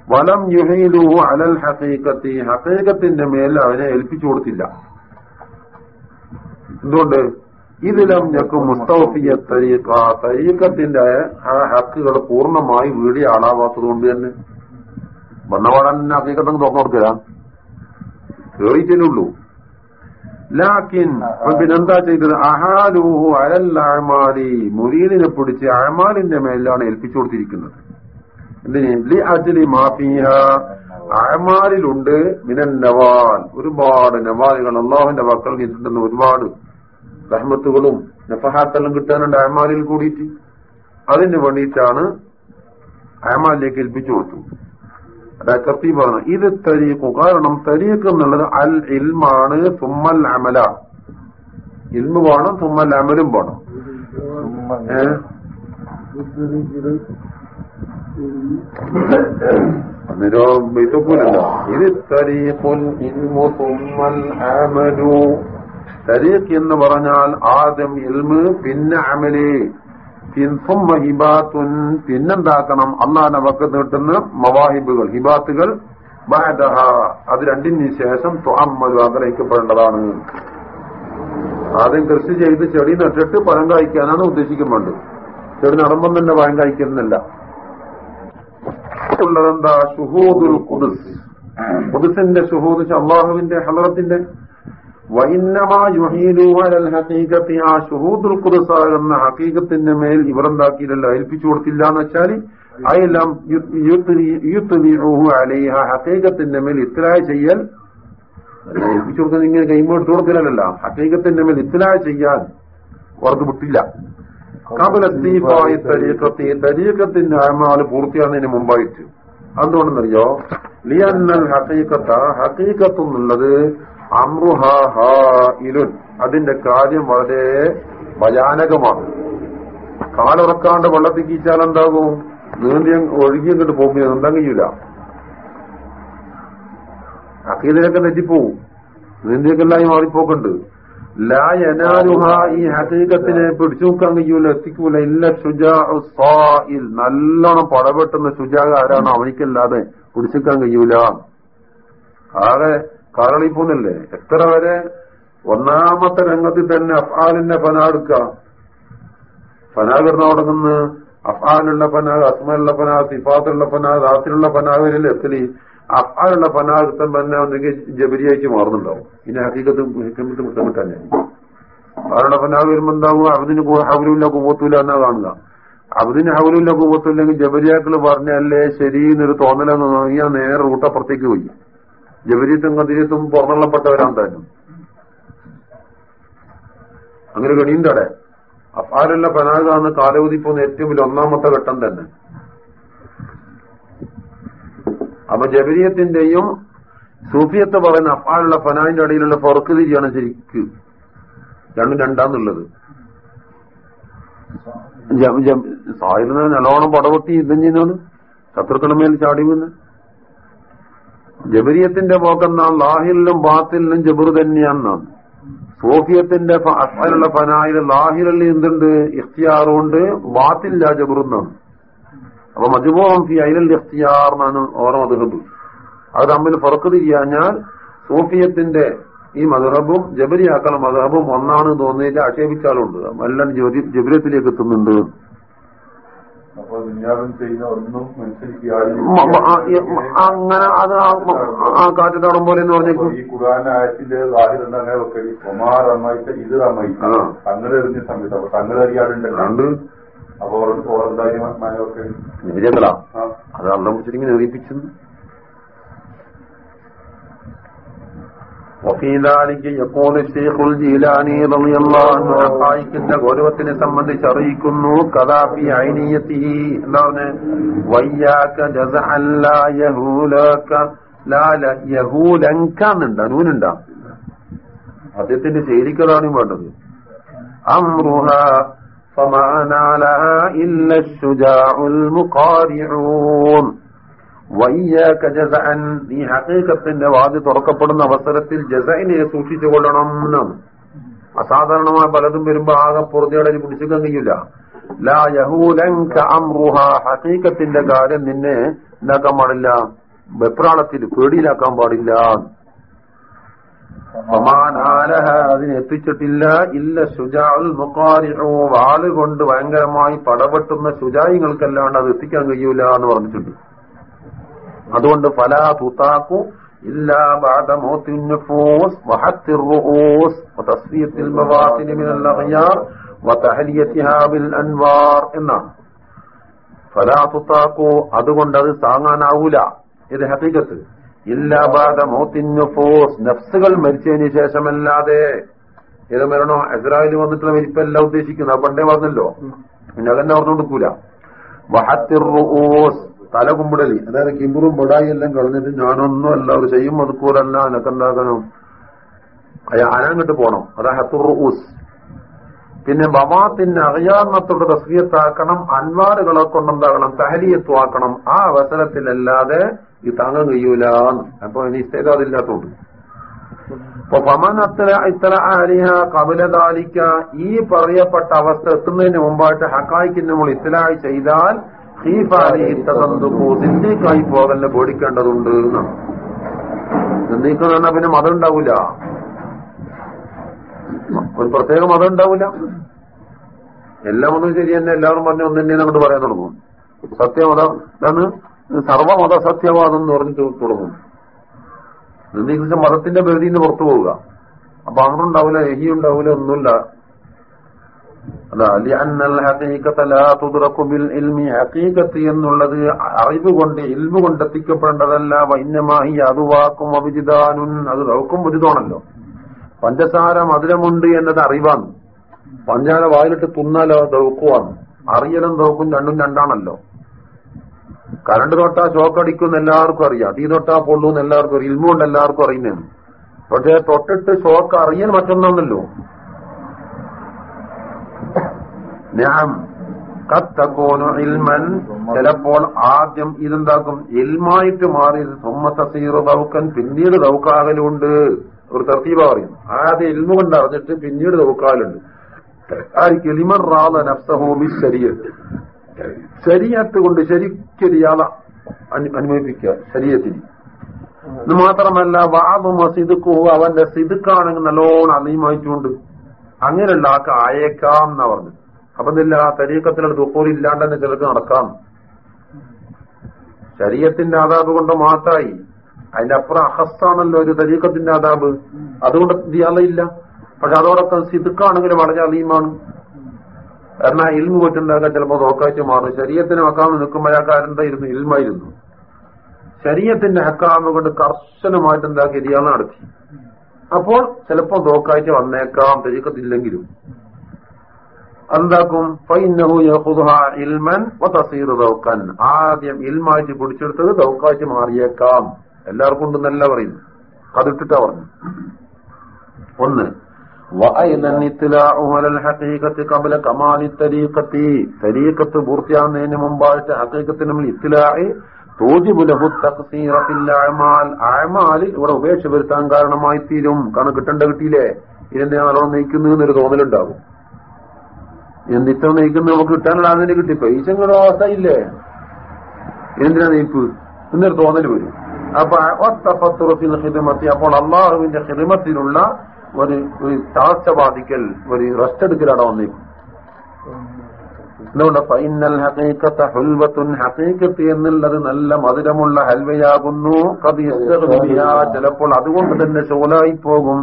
വലം യുഹയിലു അലൽ ഹക്കീക്കത്തി ഹക്കീക്കത്തിന്റെ മേൽ അവനെ ഏൽപ്പിച്ചു കൊടുത്തില്ല. എന്തുകൊണ്ട്? ഇതിലും ഞങ്ങൾക്ക് മുസ്തഫിയ തരീക്ക തരീക്കത്തിന്റെ ആ ഹക്കുകൾ പൂർണമായി വീടി ആളാവാത്തത് കൊണ്ട് തന്നെ. വന്നപാടൻ ഹക്കീക്കത്തങ്ങ് തുറന്നു കൊടുക്കുക കേറിയിട്ടേ ലാക്കിൻ പിന്നെന്താ ചെയ്തത്? അഹാലൂഹു അലൽ അഴമാലി മുരീദിനെ പിടിച്ച് അഴമാലിന്റെ മേലാണ് ഏൽപ്പിച്ചു കൊടുത്തിരിക്കുന്നത്. എന്തിന്? അജ്ലി മാഫിയ അഴമാലിലുണ്ട് മിനൻ നവാൽ. ഒരുപാട് നവാലുകൾ അള്ളാഹുവിന്റെ വക്കൾ കിട്ടുന്ന ഒരുപാട് റഹ്മത്തുകളും നഫഹാത്തെല്ലാം കിട്ടാനുണ്ട് അഴമാലിൽ കൂടിയിട്ട്. അതിന് വേണ്ടിയിട്ടാണ് അഴമാലിലേക്ക് ഏൽപ്പിച്ചു കൊടുത്തു. കത്തി ഇത് തരീഖു. കാരണം തരീഖ് എന്നുള്ളത് അൽ ഇൽമാണ് തുമ്മൽ അമല. ഇൽമ വേണം തുമ്മൽ അമലും വേണം? അന്നേരോ ഇതൊക്കെയല്ലോ ഇത് തരീഖുൽ ഇൽമു സുമ്മൽ അമലു. തരീഖ് എന്ന് പറഞ്ഞാൽ ആദ്യം ഇൽമ് പിന്നെ അമൽ. ഹിബാത്തുൻ പിന്നെന്താക്കണം? അള്ളാന്റെ വക്കത്ത് നീട്ടുന്ന മവാഹിബുകൾ ഹിബാത്തുകൾ. ബാദഹ അത് രണ്ടിന് ശേഷം ത്വാമ്മലു ആഗ്രഹിക്കപ്പെടേണ്ടതാണ്. ആദ്യം കൃഷി ചെയ്ത് ചെടി നട്ടിട്ട് പഴം കായ്ക്കാനാണ് ഉദ്ദേശിക്കുന്നുണ്ട്. ചെടി നടമ്പം തന്നെ പഴം കായ്ക്കുന്നില്ല. ഉള്ളതെന്താ? ഷുഹൂദുൽ കുദുസ് കുദുസിന്റെ ഷുഹൂദ് അള്ളാഹുവിന്റെ ഹലറത്തിന്റെ വൈന്നമാ യുഹീലു അലൽ ഹഖീഖത്തി ആ ഷുഹൂദുൽ ഖുദ്സ് എന്ന ഹഖീഖത്തിന്റെ മേൽ ഇവരെന്താക്കിയില്ലല്ലോ ഏൽപ്പിച്ചു കൊടുത്തില്ല എന്ന് വെച്ചാൽ അതെല്ലാം അലൈഹ മേൽ ഇത്ലായ ചെയ്യൽ ഏൽപ്പിച്ചു കൊടുക്കുന്ന ഇങ്ങനെ കൈമോട്ട് കൊടുക്കലല്ല ഹഖീഖത്തിന്റെ മേൽ ഇത്ലായ ചെയ്യാൻ അവർക്ക് വിട്ടില്ല. കബലത്തീഫായി തരീക്കത്തി തരീക്കത്തിന്റെ അമാൽ പൂർത്തിയാകുന്നതിന് മുമ്പായിട്ട്. അതുകൊണ്ടെന്നറിയോ ലിയന്നൽ ഹക്കീക്കത്ത എന്നുള്ളത് അമ്രുഹായിലുൻ അതിന്റെ കാര്യം വളരെ ഭയാനകമാണ്. കാലുറക്കാണ്ട് വെള്ളത്തിൽ കീച്ചാൽ എന്താകും? നീന്തി ഒഴുകി അങ്ങോട്ട് പോകുമ്പോൾ എന്താ കഴിയൂല. അക്കീതിലൊക്കെ തെറ്റിപ്പോവും. നീന്തിയൊക്കെല്ലാം മാറിപ്പോക്കുണ്ട്. ലായനാരുഹ ഈ ഹക്കീകത്തിനെ പിടിച്ചു നോക്കാൻ കഴിയൂല എത്തിക്കൂല. ഇല്ല ഷുജാഇൽ നല്ലോണം പടപെട്ടുന്ന ആരാണ് അവനിക്കല്ലാതെ നിൽക്കാൻ കഴിയൂല. ആകെ കാരളിപ്പോന്നല്ലേ എത്ര വരെ ഒന്നാമത്തെ രംഗത്തിൽ തന്നെ അഫാലിന്റെ പന എടുക്കുക പന കിടന്ന തുടങ്ങുന്ന അഫാലുള്ള പനാഗ് അസ്മലുള്ള പനാഗ് സിഫാത്തുള്ള പനാഗ് റാത്തിലുള്ള പനാവിലെ എത്തലി അഫാലുള്ള പനാഗത്തം തന്നെ ഒന്നെങ്കിൽ ജബരിയായിട്ട് മാറുന്നുണ്ടാവും. ഇനി ഹക്കീകത്ത് ഹിക്കമത്ത് മുട്ടമിട്ടാൻ അവരുടെ പനാഗ് വരുമ്പോ എന്താവും? അവതിന് ഹൗലില്ല കൂവത്തൂല എന്നാ കാണുക. അവതിന് ഹൗലില്ല കൂവത്തൂല്ലെങ്കിൽ ജബരിയാക്കൾ പറഞ്ഞല്ലേ ശരി എന്നൊരു തോന്നലെന്ന് തോന്നിയാൽ നേരെ റൂട്ടപ്പുറത്തേക്ക് പോയി. ജബരീത്തും കതിരീത്തും പുറന്തള്ളപ്പെട്ടവരാണ് താനും അങ്ങനെ ഗണിയുണ്ട് അപ്പാരുള്ള അപ്പാലുള്ള പനാകാന്ന് കാലവധി പോകുന്ന ഏറ്റവും വലിയ ഒന്നാമത്തെ ഘട്ടം തന്നെ. അപ്പൊ ജബരീയത്തിന്റെയും സൂഫിയത്ത് പറയുന്ന അപ്പാലുള്ള പനാവിന്റെ അടിയിലുള്ള പുറക്ക് തിരിയാണ് ശരിക്ക് രണ്ടും രണ്ടാന്നുള്ളത്. സായിരുന്ന നല്ലോണം പടവത്തി ഇതും ചെയ്യുന്നതാണ് ശത്രുക്കളുടെ മേൽ ചാടി വീന്ന് ജബരിയത്തിന്റെ പോക്കെന്നാ ലാഹിലിലും ബാത്തിലും ജബുർ തന്നെയാണെന്നാണ് സോഫിയത്തിന്റെ അഫലുള്ള ഫനായിൽ ലാഹിലിൽ എന്തുണ്ട്? ഇഖ്തിയാറുണ്ട് ബാത്തില്ല ജബറുന്നാണ് അപ്പൊ മജുബോഹം ഫി അയിലൽ ഇഖ്തിയാർ എന്നാണ് ഓരോ മധുഹബ് അത് തമ്മിൽ പുറത്തു തിരിയാഞ്ഞാൽ സൂഫിയത്തിന്റെ ഈ മധുഹബും ജബരിയാക്കളുടെ മധുഹബും ഒന്നാണ് തോന്നിയിട്ട് ആക്ഷേപിച്ചാലുണ്ട്. എല്ലാം ജബരിയത്തിലേക്ക് എത്തുന്നുണ്ട്. അപ്പൊ ചെയ്യുന്ന ഒന്നും മനുഷ്യർക്ക് അങ്ങനെ അത് ആ- കാറ്റ് തടം പോലെ എന്ന് പറഞ്ഞേക്കും. ഈ ഖുർആൻ ആയത്തിന്റെ അങ്ങനെ ഒമാർ അമ്മായിട്ട് ഇത് അമ്മായി. തങ്ങൾ എറിഞ്ഞ സമയത്ത് അപ്പൊ തങ്ങൾ അറിയാറുണ്ടല്ലോ അപ്പൊ മായ വെക്കടി അത് അള്ള മുസ്ലിമിനെ എറിയിപ്പിച്ചു وفي ذلك يقول الشيخ الجيلاني رضي الله عنه ഹഖായിക്കിന്റെ ഗൗരവത്തിനെ സംബന്ധിച്ച് അറിയിക്കുന്നു കഥാഫി ഐനീയത്തിഹി എന്താ പറഞ്ഞ് വയ്യാക്ക ജസഅൻ ലാ യഹൂലക ലാ ല- യഹൂലങ്ക എന്നുണ്ട് നൂനുണ്ടാ അദ്ദേഹത്തിന്റെ ശൈലിക്കതാണ് വേണ്ടത് അമ്രുഹ فما نالها إلا الشجاع المقارعون വയ്യാക്ക ജസഅൻ. ഈ ഹക്കീക്കത്തിന്റെ വാതി തുറക്കപ്പെടുന്ന അവസരത്തിൽ ജസൈനെ സൂക്ഷിച്ചു കൊള്ളണം അസാധാരണമായ പലതും വരുമ്പോ ആകെ പുറത്തേടൽ പിടിച്ചിക്കാൻ കഴിയില്ല. ലാ യഹൂലങ്ക അമ്രുഹ ഹക്കീക്കത്തിന്റെ കാര്യം നിന്നെ എന്താക്കാൻ പാടില്ല. വെപ്രാളത്തിൽ പേടിയിലാക്കാൻ പാടില്ല. അതിനെത്തിച്ചിട്ടില്ല ഇല്ല ശുജാഉൽ മുഖാരിഉ. വാളുകൊണ്ട് ഭയങ്കരമായി പടപെട്ടുന്ന ശുജായികൾക്കല്ലാണ്ട് അത് എത്തിക്കാൻ കഴിയൂല എന്ന് പറഞ്ഞിട്ടുണ്ട്. അതുകൊണ്ട് ഫലാ തുതാക്കു എന്നാണ്. ഫലാ തുത്താക്കോ അതുകൊണ്ട് അത് താങ്ങാനാവൂല. ഇത് ഹത്തീകത്ത് ഇല്ലാബാദ മോത്തിന്നുഫോസ് നഫ്സുകൾ മരിച്ചതിന് ശേഷമല്ലാതെ ഏത് മരണോ എസ്രായിൽ വന്നിട്ടുള്ള മരിപ്പല്ല ഉദ്ദേശിക്കുന്നത്. പണ്ടേ പറഞ്ഞല്ലോ. പിന്നെ അതെന്നെ ഓർന്നു കൊടുക്കൂല വഹത്തിർ റൂസ് തല കുമ്പിടലി. അതായത് കിമ്പറും ബൊടായി എല്ലാം കളഞ്ഞിട്ട് ഞാനൊന്നും അല്ല അവർ ചെയ്യും അതുക്കൂലല്ല ഉണ്ടാക്കണം അയാൾ അനങ്ങിട്ട് പോണം. അതാ ഹത്തുറൂസ് പിന്നെ ബവാത്തിന്റെ അറിയാവുന്നത്തോട് തസ്വീയത്താക്കണം അൻവാറുകളെ കൊണ്ടെന്താകണം തഹലിയത്വാക്കണം ആ അവസരത്തിലല്ലാതെ ഈ താങ്ങാൻ കഴിയൂല അപ്പൊ ഇനി ഇസ്തേതാതില്ലാത്തോണ്ട് അപ്പൊ അത്ര ഇത്ര അലിഹ കപിലതാലിക്ക ഈ പറയപ്പെട്ട അവസ്ഥ എത്തുന്നതിന് മുമ്പായിട്ട് ഹക്കായിക്ക് നമ്മൾ ഇത്തലായി ചെയ്താൽ സിദ്ദീഖായി പോകലിനെ പേടിക്കേണ്ടതുണ്ട് എന്നാണ് പറഞ്ഞാൽ പിന്നെ മതം ഉണ്ടാവില്ല ഒരു പ്രത്യേക മതം ഉണ്ടാവില്ല എല്ലാ മതവും ശരി തന്നെ എല്ലാവരും പറഞ്ഞ ഒന്ന് തന്നെ അങ്ങോട്ട് പറയാൻ തുടങ്ങും. സത്യമത സർവമത സത്യവാദം എന്ന് പറഞ്ഞു തുടങ്ങും. നിന്ദിക്കുന്ന മതത്തിന്റെ പരിധിയിൽ നിന്ന് പുറത്തു പോവുക. അപ്പൊ അമറുണ്ടാവില്ല എഹി ഉണ്ടാവില്ല ഒന്നുമില്ല. ഹക്കീകത്ത് എന്നുള്ളത് അറിവ് കൊണ്ട് ഇൽമു കൊണ്ട് വൈന്യമായി അതുവാക്കും അഭിജിതാനും അത് ദൗക്കും ഉചിതമാണല്ലോ പഞ്ചസാര മധുരമുണ്ട് എന്നത് അറിവാണ്. പഞ്ചാര വായിലിട്ട് തുന്നാലോ ദൗക്കുവാണ് അറിയലും ദൗക്കും രണ്ടും രണ്ടാണല്ലോ. കരണ്ട് തൊട്ടാ ഷോക്കടിക്കുമെന്ന് എല്ലാവർക്കും അറിയാം. തീ തൊട്ടാ പൊള്ളൂന്ന് എല്ലാവർക്കും അറിയാം. ഇൽമുണ്ട് എല്ലാവർക്കും അറിയുന്നതാണ്. പക്ഷെ തൊട്ടിട്ട് ഷോക്ക് അറിയാൻ മറ്റൊന്നാണല്ലോ. ഞാൻ കത്തക്കോനു ഇൽമൻ. ചിലപ്പോൾ ആദ്യം ഇതെന്താക്കും ഇൽമായിട്ട് മാറി സുമ്മ തസീറു ദൗക്കൻ പിന്നീട് ദൗക്കാകലുണ്ട് ഒരു തർത്തീബ പറയും. ആദ്യം ഇൽമ കൊണ്ട് അറിഞ്ഞിട്ട് പിന്നീട് ദൗക്കാലുണ്ട് ആയിരിക്കും റാദ നഫ്സഹോമി ശരീരത്ത് ശരീരത്ത് കൊണ്ട് ശരിക്കരിയാതെ അനുഭവിപ്പിക്കുക. ശരീരത്തിന് ഇത് മാത്രമല്ല വാദം സിതുക്കോ അവന്റെ സിതുക്കാണെങ്കിൽ നല്ലോണം അലീമായിട്ടുണ്ട്. അങ്ങനെയുള്ള ആൾക്ക് അയക്കാം എന്നാ പറഞ്ഞു ഇതില്ല ആ തരീക്കത്തിലുള്ള ദുഃഖൂർ ഇല്ലാണ്ട് തന്നെ ചിലർക്ക് നടക്കാം. ശരീരത്തിന്റെ ആദാബ് കൊണ്ട് മാത്രമായി. അതിന്റെ അപ്പുറം ഒരു തരീക്കത്തിന്റെ ആദാബ്. അതുകൊണ്ട് ഇയാളില്ല പക്ഷെ അതോടൊപ്പം സിതുക്കാണെങ്കിൽ വളരെ അലീമാണ്. ആ ഇൽമു പറ്റുണ്ടാക്കാൻ ചിലപ്പോൾ നോക്കാഴ്ച മാറും. ശരീരത്തിന് മക്കാമ് നിൽക്കുമ്പോഴാക്കാരെന്തായിരുന്നു ഇൽമായിരുന്നു? ശരീരത്തിന്റെ ഹക്കാമ കൊണ്ട് കർശനമായിട്ട് എന്താക്കി ഇയാൾ നടത്തി. അപ്പോൾ ചിലപ്പോൾ നോക്കാഴ്ച വന്നേക്കാം തെരീക്കത്തില്ലെങ്കിലും എന്താക്കും? ഇൽമൻ ദൗക്കൻ ആദ്യം ഇൽമായിട്ട് പിടിച്ചെടുത്തത് ദൗക്കായിട്ട് മാറിയേക്കാം. എല്ലാവർക്കും ഉണ്ടെന്നല്ല പറയുന്നു അതിട്ടിട്ടാ പറഞ്ഞു ഒന്ന് തരീക്കത്ത് പൂർത്തിയാകുന്നതിന് മുമ്പായിട്ട് ഹക്കീക്കത്തിന് നമ്മൾ ഇത്തിലായി അഴമാലിൽ ഇവിടെ ഉപേക്ഷ വരുത്താൻ കാരണമായി തീരും കാരണം കിട്ടേണ്ട കിട്ടിയില്ലേ? ഇതെന്തിനാ നല്ലോണം നയിക്കുന്നു എന്നൊരു തോന്നലുണ്ടാകും. എന്തിത്ര നയിക്കുന്നു നമുക്ക് കിട്ടാനുള്ള അതിന് കിട്ടി. പൈസ അവസ്ഥ ഇല്ലേ എന്തിനാ നയിപ്പ് എന്നൊരു തോന്നൽ വരും. അപ്പൊ ഒത്തപ്പത്തുറത്തിന്റെ ഹിതമത്തി അപ്പോൾ അള്ളാഹുവിന്റെ ഹിതമത്തിലുള്ള ഒരു ഒരു താഴ്ച ബാധിക്കൽ ഒരു റെസ്റ്റ് എടുക്കലാണ് ഹക്കീക്കത്ത് എന്നുള്ളത് നല്ല മധുരമുള്ള ഹൽവയാകുന്നു. ചിലപ്പോൾ അതുകൊണ്ട് തന്നെ ചോലായി പോകും.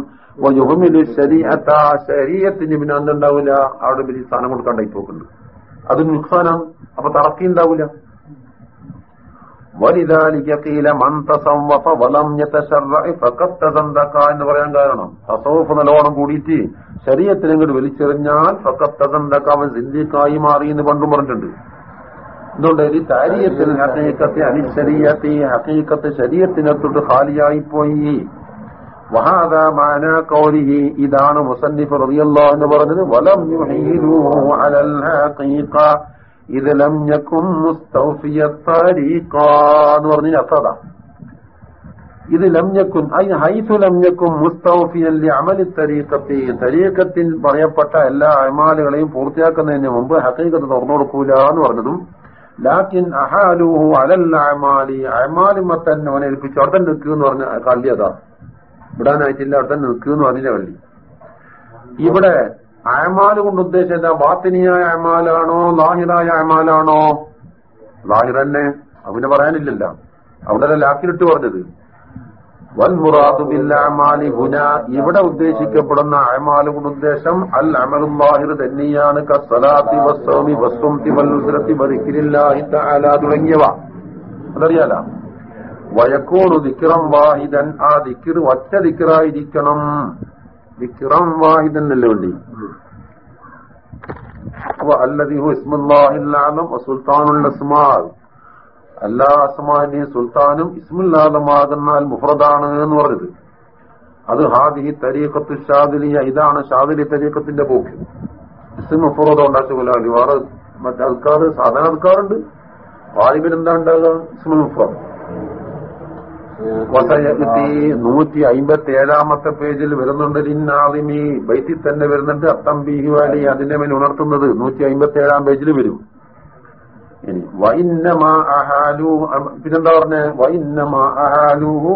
ശരീരത്തിന് പിന്നെ അന്നുണ്ടാവില്ല അവിടെ വലിയ സ്ഥാനം കൊടുക്കാണ്ടായി പോക്കുണ്ട്. അത് നുക്സാനാണ് അപ്പൊ തറക്കി ഉണ്ടാവില്ല എന്ന് പറയാൻ കാരണം. തസവുഫ് നല്ലോണം കൂടിയിട്ട് ശരീരത്തിന് ഇങ്ങോട്ട് വലിച്ചെറിഞ്ഞാൽ അവൻ സിന്ധിക്കായി മാറി എന്ന് പണ്ടും പറഞ്ഞിട്ടുണ്ട്. എന്തുകൊണ്ട് ഈ താരീയത്തിൽ ഹക്കീക്കത്തെ അനിശരീയത്തെ ഹക്കീക്കത്ത് ശരീരത്തിനകത്തോട്ട് ഖാലിയായി പോയി. വഹാദ മാന കൗലിഹി. ഇതാണ് മുസന്നിഫ് റബിയല്ലോ എന്ന് പറഞ്ഞത്. വലം ഇത് ലം തരീഖ എന്ന് പറഞ്ഞ അർത്ഥത ഇത് ലംഞ്ഞക്കും അതിന് ഹൈസു ലംഞ്ഞക്കും മുസ്തൗഫിയൻ അമലി തരീക്കത്തി തരീക്കത്തിൽ പറയപ്പെട്ട എല്ലാ അമാലുകളെയും പൂർത്തിയാക്കുന്നതിന് മുമ്പ് ഹക്കീക്കത്ത് തുറന്നു എന്ന് പറഞ്ഞതും ലാക്കിൻ അഹാലുഹു അലല്ല അമാലി. അമാലിമ തന്നെ അവനെ ഏൽപ്പിച്ചു. അവിടെ തന്നെ നിൽക്കുക എന്ന് പറഞ്ഞ കള്ളി അതാ. വിടാനായിട്ടില്ല അവിടെ തന്നെ നിൽക്കുക എന്ന് വള്ളി. ഇവിടെ അയമാൽ കൊണ്ട് ഉദ്ദേശം എന്താ ബാത്തിനിയായ അയമാലാണോ ലാഹിറായ അയമാലാണോ? ലാഹിർ തന്നെ അവന് പറയാനില്ലല്ല. അവിടെ ലാക്കിലിട്ട് പറഞ്ഞത്. ഇവിടെ ഉദ്ദേശിക്കപ്പെടുന്ന അയമാൽ കൊണ്ട് ഉദ്ദേശം അൽ തന്നെയാണ്. വസ്സുംതി വല്ലുസ്രത്തി ബദിക്കിരില്ലാഹി തആല തുടങ്ങിയവ. അതറിയാല? വയക്കോണു ദിക്റം വാഹിദൻ ആ ദിക്കിർ ഒറ്റ ദിക്കറായിരിക്കണം ദിക്റം വാഹിദൻ അല്ലേ വേണ്ടി അപ്പൊ അല്ലതിഹു ഇസ്മുല്ലാഹില്ലാലും സുൽത്താനുള്ള അസ്മാൽ എല്ലാ അസ്മാന്റെയും സുൽത്താനും ഇസ്മുല്ലാദമാകുന്നാൽ മുഫ്രദാണ് എന്ന് പറഞ്ഞത്. അത് ഹാദി തരീഖത്തു ഷാദിലിയ ഇതാണ് ഷാദിലി തരീഖത്തിന്റെ പോക്ക്. ഇസ്മ മുഫ്രദ ഉണ്ടാക്കില്ല വേറെ മറ്റേ ആൾക്കാർ സാധാരണ ആൾക്കാരുണ്ട്. വാലിബിൽ എന്താ ഉണ്ടാകുക ഇസ്മുൽ മുഫ്രദ്. വസയത്തി നൂറ്റി അമ്പത്തി ഏഴാമത്തെ പേജിൽ വരുന്നുണ്ട് ലിന്നാദിമി ബൈത്തിൽ തന്നെ വരുന്നുണ്ട് അത്തം വാലി അതിന്റെ മേൽ ഉണർത്തുന്നത് നൂറ്റി അമ്പത്തി ഏഴാം പേജിൽ വരും. ഇനി വൈന്നമാ അഹാലു. പിന്നെന്താ പറഞ്ഞ? വൈന്നമാ അഹാലുഹു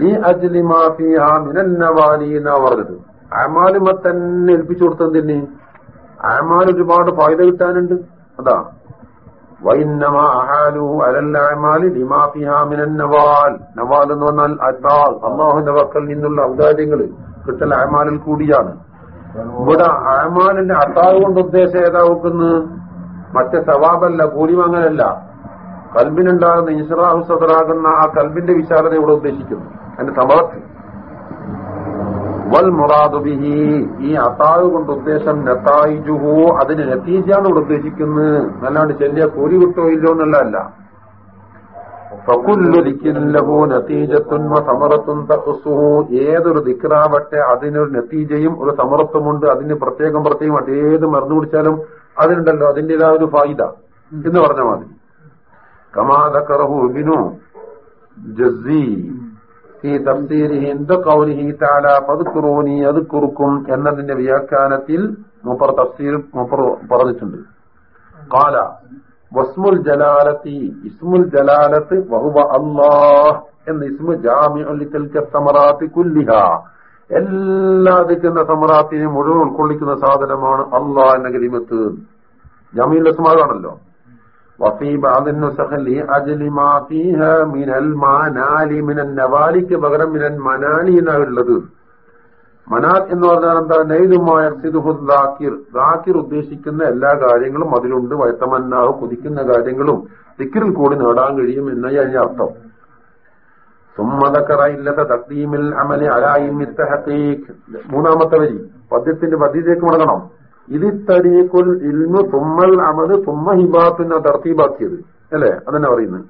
ലി അജ്ലി മാ ഫീഹാ മിനൻ നവാലി എന്നാ പറഞ്ഞത്. അമാലുമ തന്നെ ഏൽപ്പിച്ചു കൊടുത്തത് അമാൽ ഒരുപാട് ഫായ്ദ കിട്ടാനുണ്ട്. അതാ വൈന്നമാ فيها من النوال നവാൽ. നവാൽ എന്ന് പറഞ്ഞാൽ അദ്ദാൽ അള്ളാഹുന്റെ വക്കൽ നിന്നുള്ള ഔദാര്യങ്ങൾ കിട്ടൽ അമാലിൽ കൂടിയാണ്. ഇവിടെ അഹമാലിന്റെ അത്താവ് കൊണ്ട് ഉദ്ദേശം ഏതാ വെക്കുന്നത്? മറ്റേ സവാബല്ല കൂലി വാങ്ങലല്ല കൽബിനുണ്ടാകുന്ന ഇൻഷറാഹു സദറാകുന്ന ആ കൽബിന്റെ വിശാലത ഇവിടെ ഉദ്ദേശിക്കുന്നു. അതിന്റെ സമർത്ഥ. വൽ മുറാദു ബിഹി. ഈ അതാവ് കൊണ്ട് ഉദ്ദേശം നത്തായിജുഹു. അതിന് നത്തീജാണ് ഇവിടെ ഉദ്ദേശിക്കുന്നത്. അല്ലാണ്ട് ചെല്ലിയ കൂലി കിട്ടോ ഇല്ലോ എന്നല്ല ഫകുല്ലു നത്തീജത്തുൻ സമറത്തുൻ തഖ്സുഹു. ഏതൊരു ദിക്റാവട്ടെ അതിനൊരു നത്തീജയും ഒരു സമറത്തുമുണ്ട്. അതിന് പ്രത്യേകം പ്രത്യേകം ഏത് മരുന്ന് കുടിച്ചാലും അതിനുണ്ടല്ലോ അതിന്റേതായ ഒരു ഫായിദ എന്ന് പറഞ്ഞ മതി കമാതക്കറഹു ഇബിനു ജസി തഫ്സീരിഹി എന്ത കൗലിഹി താല പതുക്കുറൂനി അത് കുറുക്കും എന്നതിന്റെ വ്യാഖ്യാനത്തിൽ മൂപ്പർ തഫ്സീർ മൂപ്പർ പറഞ്ഞിട്ടുണ്ട്. കാല വസ്മുൽ ജലാലത്തി ഇസ്മുൽ ജലാലത്ത് വഹുവ അല്ലാഹ് എന്ന ഇസ്മു ജാമ്യ സമറാത്തി കുല്ലിഹ. എല്ലാ ദിക്കുന്ന സമറാത്തിനെ മുഴുവൻ ഉൾക്കൊള്ളിക്കുന്ന സാധനമാണ് അള്ളാഹ് എന്ന കലിമത്ത് ജമീൽ من നവാലിക്ക് പകരം من മനാലി എന്നാണുള്ളത് മനാത് എന്ന് പറഞ്ഞാൽ എന്താ? നൈലുമായ ദാക്കിർ ദാക്കിർ ഉദ്ദേശിക്കുന്ന എല്ലാ കാര്യങ്ങളും അതിലുണ്ട്. വയത്തമന്നാവ് കുതിക്കുന്ന കാര്യങ്ങളും ദിക്കിറിൽ കൂടി നേടാൻ കഴിയും എന്നായി അതിന്റെ അർത്ഥം. മൂന്നാമത്തെ വരി. പദ്യത്തിന്റെ പദ്യത്തിലേക്ക് മടങ്ങണം. ഇതിത്തരീഖുൽ ഇൽമു തുമ്മൽ അമൽ തുമ്മ ഹിബാത്തുന്ന തർത്തീബാക്കിയത്. അല്ലേ? അതന്നെ പറയുന്നത്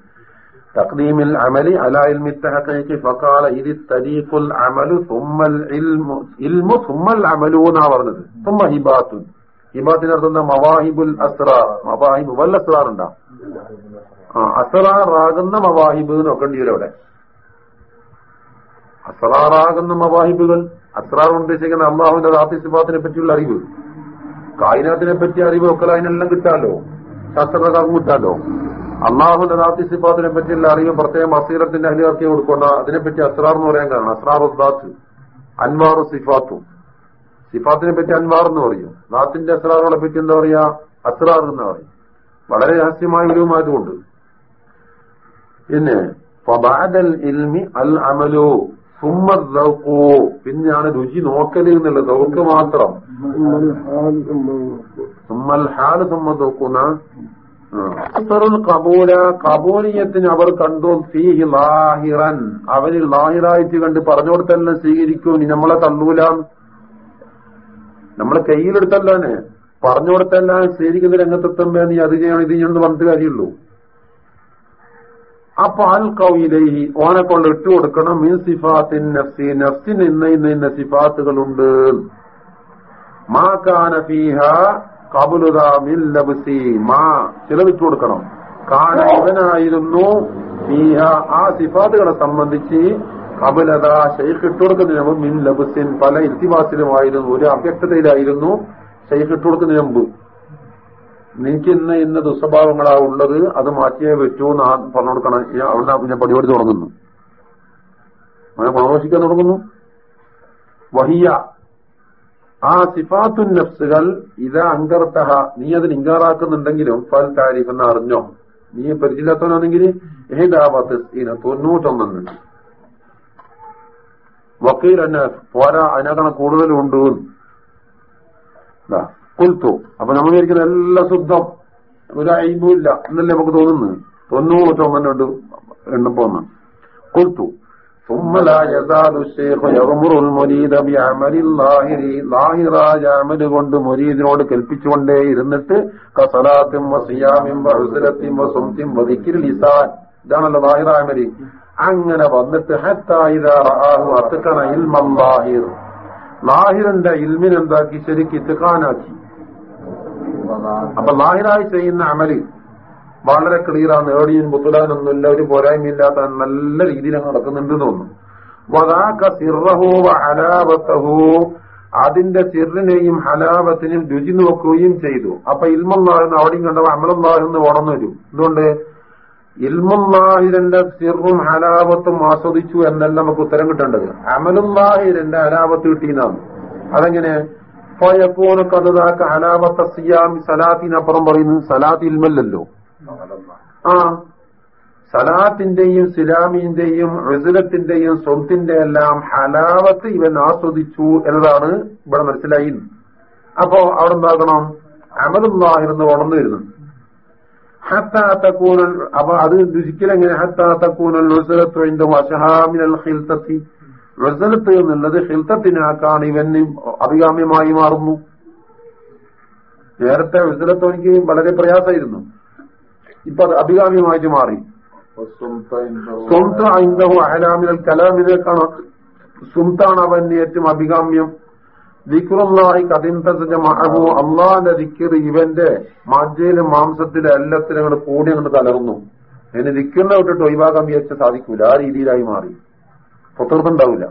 തക്ലീമിൽ അമലി അലാ ഇൽമിത്തഹീഖ് ഫഖാല ഇതിത്തരീഖുൽ അമലു തുമ്മൽ ഇൽമു ഇൽമു തുമ്മൽ അമലു എന്നാ പറഞ്ഞത്. തുമ്മ ഹിബാത്തിന് അർത്ഥം മവാഹിബുൽ അസ്റാർ. മവാഹിബ് വല്ല അസ്റാർ ഉണ്ടാ? ആ അസറാറാകുന്ന മവാഹിബ് നോക്കേണ്ടി വരും അവിടെ. അസറാറാകുന്ന മവാഹിബുകൾ. അസ്രാർ ഉദ്ദേശിക്കുന്ന അള്ളാഹുവിന്റെ റാത്തി സിബാത്തിനെ പറ്റിയുള്ള അറിവ്. കായിനാത്തിനെ പറ്റി അറിവ് ഒക്കെ അതിനെല്ലാം കിട്ടാലോ? ശാസ്ത്രത കിട്ടാലോ? അള്ളാഹുന്റെ നാത്തി സിഫാത്തിനെ പറ്റിയുള്ള അറിവ് പ്രത്യേകം അസീറത്തിന്റെ അലിയാർക്കി കൊടുക്കേണ്ട. അതിനെപ്പറ്റി അസ്രാർ എന്ന് പറയാൻ കാരണം. അസ്രാർ ഉദ്ദാത്ത് അൻവാറു സിഫാത്തും. സിഫാത്തിനെ പറ്റി അൻവാർ എന്ന് പറയും. നാത്തിന്റെ അസ്രാറുകളെ പറ്റി എന്താ പറയാ? അസ്രാർ എന്ന് പറയും. വളരെ രഹസ്യമായ ഒരു മാറ്റമുണ്ട് പിന്നെ ഫബാദൽ ഇൽമി അൽ അമലു. സുമ്മോ പിന്നെയാണ് രുചി നോക്കൽ എന്നുള്ളത്. ദൗക്ക് മാത്രം. സുമ്മൽ ഹാൽ സുമ്മ നോക്കുന്ന കബൂല കബൂലിയത്തിന് അവർ കണ്ടു. സീഹി ലാഹിറൻ. അവർ ലാഹിറായിട്ട് കണ്ട് പറഞ്ഞുകൊടുത്തല്ലേ സ്വീകരിക്കൂ. ഇനി നമ്മളെ തള്ളൂല. നമ്മളെ കയ്യിലെടുത്തല്ലേ പറഞ്ഞു കൊടുത്തെല്ലാം സ്വീകരിക്കുന്ന രംഗത്തെത്തുമ്പോ നീ അത് ചെയ്യണം ഇത് ചെയ്യണമെന്ന് പറഞ്ഞിട്ട് കാര്യമുള്ളൂ. അപ്പൊ അൽ കൗയിലേഹി ഓനെ കൊണ്ട് ഇട്ടു കൊടുക്കണം. മീൻ സിഫാത്തിൻ നഫ്സി നഫ്സിന് ഇന്ന ഇന്ന ഇന്ന സിഫാത്തുകളുണ്ട്. മാ കാന ഫീഹ മാ കൊടുക്കണം. കാന ഇവനായിരുന്നു ആ സിഫാത്തുകളെ സംബന്ധിച്ച് കബുലത ഷെയ്ഖ് ഇട്ടുകൊടുക്കുന്നതിന് മുമ്പ് മിൻ ലബുസിൻ പല ഇത്തിവാസിലുമായിരുന്നു ഒരു അവ്യക്തതയിലായിരുന്നു ഷെയ്ഖ് ഇട്ടുകൊടുക്കുന്നതിന് മുമ്പ് നിനക്ക് ഇന്ന് ഇന്ന ദുസ്വഭാവങ്ങളാ ഉള്ളത് അത് മാറ്റിയേ പറ്റൂ എന്ന് പറഞ്ഞു കൊടുക്കണം അവിടെ ഞാൻ പടിപടി തുടങ്ങുന്നു. അങ്ങനെ പരാമർശിക്കാൻ തുടങ്ങുന്നു. വഹിയ. ആ സിഫാത്തുൻ നഫ്സുകൾ ഇത അങ്കർത്തഹ നീ അതിന് ഇങ്കാറാക്കുന്നുണ്ടെങ്കിലും ഫൽ താരിഫ് എന്ന് അറിഞ്ഞോ? നീ പരിചയമില്ലാത്തവനാണെങ്കിൽ ഏതാവത്ത് തൊണ്ണൂറ്റൊന്നുണ്ട് വക്കീൽ തന്നെ പോരാ അതിനേക്കാണ് കൂടുതലുണ്ട് കുൽത്തു അപ്പൊ നമ്മൾ വിചാരിക്കുന്ന എല്ലാം ശുദ്ധം ഒരു അയിബുമില്ല എന്നല്ലേ നമുക്ക് തോന്നുന്നു തൊണ്ണൂറ് ചുമന്നുണ്ട് എണ്ണപ്പോ ഒന്ന് കുൽത്തു ثم لا يزال الشيخ يغمر المريد بعمل الظاهر ലാഹിറായ അമല് കൊണ്ട് മുരീദിനോട് കൽപ്പിച്ചുകൊണ്ടേ ഇരുന്നിട്ട് കസലാത്തും വസിയാമിം വഹുസലത്തും വസുംത്തിം വദിക്കിൽ ലിസാൻ ഇതാണല്ലോ ലാഹിറായ അമല് അങ്ങനെ വന്നിട്ട് ഹത്താ ഇദാ റആഹു അത്ഖന ഇൽമൽ ലാഹിർ ലാഹിറിന്റെ ഇൽമിനെന്താക്കി ശരിക്ക് ഇത്തിഖാനാക്കി അപ്പൊ ലാഹിറായി ചെയ്യുന്ന അമൽ വളരെ ക്ലിയറാണ് ഏടിയും പുത്തുലാനൊന്നുമില്ല ഒരു പോരായ്മയില്ലാത്ത നല്ല രീതിയിൽ നടക്കുന്നുണ്ട് തോന്നുന്നു. വദാക സിറഹോ ഹലാവത്തഹു അതിന്റെ സിറിനെയും ഹലാവത്തിനെയും രുചി നോക്കുകയും ചെയ്തു. അപ്പൊ ഇൽമുല്ലാഹിന്ന് അവിടെയും കണ്ടവ അമലുല്ലാഹിന്ന് ഉണർന്നു വരും. എന്തുകൊണ്ട്? ഇൽമുല്ലാഹിരന്റെ സിറും ഹലാവത്തും ആസ്വദിച്ചു എന്നല്ല നമുക്ക് ഉത്തരം കിട്ടേണ്ടത്. അമലുല്ലാഹിരന്റെ ഹലാവത്ത് കിട്ടിയെന്നാണ്. അതെങ്ങനെ? കഥതാക്ക ഹലാവത്ത സിയാമി സലാത്തിനപ്പുറം പറയുന്നത് സലാത്ത് ഇൽമല്ലല്ലോ. ആ സലാത്തിന്റെയും സിലാമിന്റെയും റിസുലത്തിന്റെയും സ്വത്തിന്റെ എല്ലാം ഹലാവത്ത് ഇവൻ ആസ്വദിച്ചു എന്നതാണ് ഇവിടെ മനസ്സിലായി. അപ്പോ അവിടെ എന്താക്കണം അമലുല്ലാഹിരുന്ന് ഉണർന്നു വരുന്നു ഹത്താത്തക്കൂനൽ അപ്പൊ അത് രുചിക്കലെങ്ങനെ ഹത്താത്തക്കൂനൽ റുസലത്ത് അഷഹാമിനൽ ഹിൽത്തത്തി റസലത്ത് എന്നുള്ളത് ഹിൽത്തത്തിനാക്കാണ് ഇവന് അഭികാമ്യമായി മാറുന്നു. നേരത്തെ വിസലത്ത് എനിക്ക് വളരെ പ്രയാസമായിരുന്നു. ഇപ്പൊ അത് അഭികാമ്യമായിട്ട് മാറി. സ്വന്തം അഹലാമിനൽ കലാമിനേക്കാണ് സുംതാണ് അവന് ഏറ്റവും അഭികാമ്യം. ദിക്കുറുള്ളാഹി കതിന്തസജ മഹബു അള്ളാന്റെ ദിക്കർ ഇവന്റെ മജ്ജയിലും മാംസത്തിലും അങ്ങോട്ട് കൂടി അങ്ങോട്ട് കലർന്നു എന്നെ ദിക്കുന്ന വിട്ടിട്ട് ഒഴിവാക്കാൻ വിചാരിച്ച സാധിക്കൂല. ആ രീതിയിലായി മാറി. പുത്തർത്തുണ്ടാവില്ല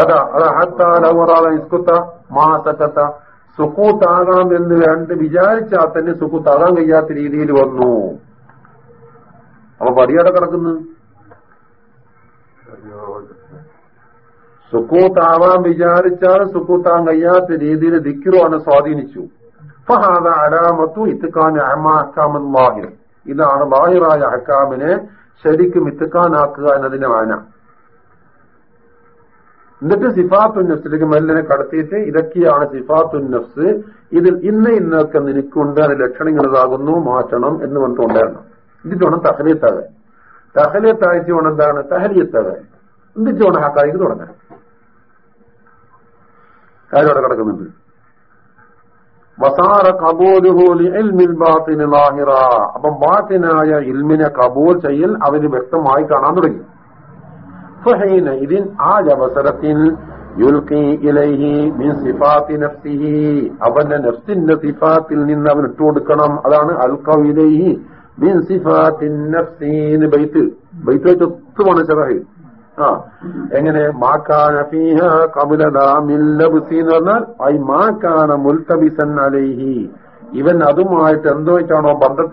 അതാ അതാ ഹത്താല ഇസ്കുത്ത മാസക്കത്ത സുക്കൂത്താകാം എന്ന് രണ്ട് വിചാരിച്ചാൽ തന്നെ സുക്കൂത്താകാൻ കഴിയാത്ത രീതിയിൽ വന്നു. അപ്പൊ പടിയട കിടക്കുന്നു? സുക്കൂത്താവാൻ വിചാരിച്ചാൽ സുക്കൂത്താൻ കഴിയാത്ത രീതിയിൽ ദിക്കിറുവാണ് സ്വാധീനിച്ചു. അലാമത്തു ഇത്തുക്കാൻ അഹമാഹ്കാമല്ലാഹിർ ഇതാണ് ബാഹിറായ അഹക്കാമിനെ ശരിക്കും മിത്തുക്കാനാക്കുക എന്നതിന്റെ വായന എന്നിട്ട് സിഫാത്തുൻ നഫ്സിലേക്ക് മെല്ലനെ കടത്തിയിട്ട് ഇതൊക്കെയാണ് സിഫാത്തുൻ നഫ്സ്. ഇതിൽ ഇന്ന ഇന്നൊക്കെ നിനക്കുണ്ട് അത് ലക്ഷണങ്ങളതാകുന്നു മാറ്റണം എന്ന് പറഞ്ഞിട്ടുണ്ടായിരുന്നു എന്നിട്ട് വേണം തഹലിയത്താകെ തഹലിയത്താഴ്ച വേണം എന്താണ്? തഹലിയത്താകെ എന്നിട്ട് വേണം ഹക്കായിക്ക് തുടങ്ങാൻ. കാര്യം അവിടെ കിടക്കുന്നുണ്ട്. വസാറ കബൂലുഹൂലി ഇൽമിൽ ബാത്തിന് ലാഹിറ. അപ്പം ബാത്തിനായ ഇൽമിനെ കബൂൽ ചെയ്യൽ അവന് വ്യക്തമായി കാണാൻ തുടങ്ങി. ഫഹീന ഇതിൻ ആ അവസരത്തിൽ അവന്റെ നഫ്സിന്റെ സിഫാത്തിൽ നിന്ന് അവൻ ഇട്ടുകൊടുക്കണം അതാണ് നഫ്സീന് ബൈത്ത്. ബൈത്ത് വെച്ച് ഒത്തുമാണ് ചെറഹ് ആ. എങ്ങനെ? മാക്കാന ഫീഹ പറഞ്ഞാൽ ഐ മാക്കാന മുൽത്തബിസൻ അലൈഹി. ഇവൻ അതുമായിട്ട് എന്തോ വെച്ചാണോ ബന്ധം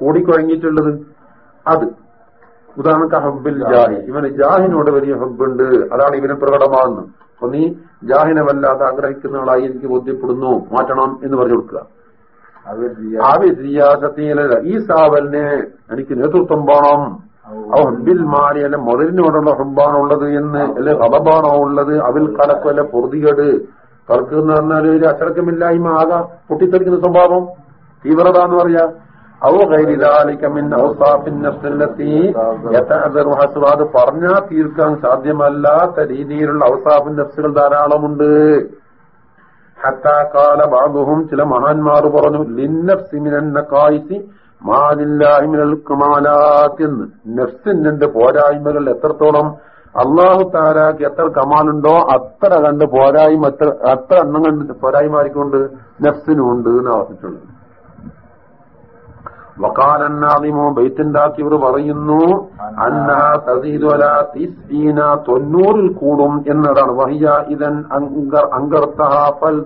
കൂടിക്കുഴങ്ങിയിട്ടുള്ളത്? അത്. ഉദാഹരണക്ക് ഹബ്ബിൽ ജാഹി. ഇവന് ജാഹിനോട് വലിയ ഹബ്ബുണ്ട്. അതാണ് ഇവന് പ്രകടമാകുന്നത്. അപ്പൊ നീ ജാഹിനെ വല്ലാതെ ആഗ്രഹിക്കുന്ന ആളായി എനിക്ക് ബോധ്യപ്പെടുന്നു. മാറ്റണം എന്ന് പറഞ്ഞു കൊടുക്കുക. ഈ സാവലിനെ എനിക്ക് നേതൃത്വം വേണം. അവ ഹബ്ബിൽ മാറി അല്ലെ മുതലിനോടുള്ള ഹബ്ബാണുള്ളത് എന്ന് അല്ലെ ഹബബാണോ ഉള്ളത് അവിൽ കലക്കോ അല്ലെ പൊറുതികേട്. കറക്ക് എന്ന് പറഞ്ഞാൽ ഒരു അച്ചടക്കമില്ലായ്മ ആകാം പൊട്ടിത്തെറിക്കുന്ന സ്വഭാവം. തീവ്രത എന്ന് പറയാ. ഔ അത് പറഞ്ഞാൽ തീർക്കാൻ സാധ്യമല്ലാത്ത രീതിയിലുള്ള ഔസാഫിൻ നഫ്സുകൾ ധാരാളമുണ്ട്. ഹത്താ കാല ബാബുഹും ചില മഹാന്മാർ പറഞ്ഞു ലിന്നഫ്സി മിനൻ നഖായിസി നെഫ്സിന്റെ പോരായ്മകൾ എത്രത്തോളം അള്ളാഹു താരാക്ക് എത്ര കമാലുണ്ടോ അത്ര കണ്ട് പോരായ്മ അത്ര എണ്ണം കണ്ട് പോരായ്മ ആയിക്കൊണ്ട് നഫ്സിനുണ്ട് എന്ന് ആവർത്തിച്ചുള്ളത് വക്കാലന്നാദിമോ ബൈത്തുണ്ടാക്കിയവർ പറയുന്നു അന്ന തസീദുല തൊണ്ണൂറിൽ കൂടും എന്നതാണ്. വഹിയ ഇതൻ അങ്കർ അങ്കർത്തഹ ഫൽ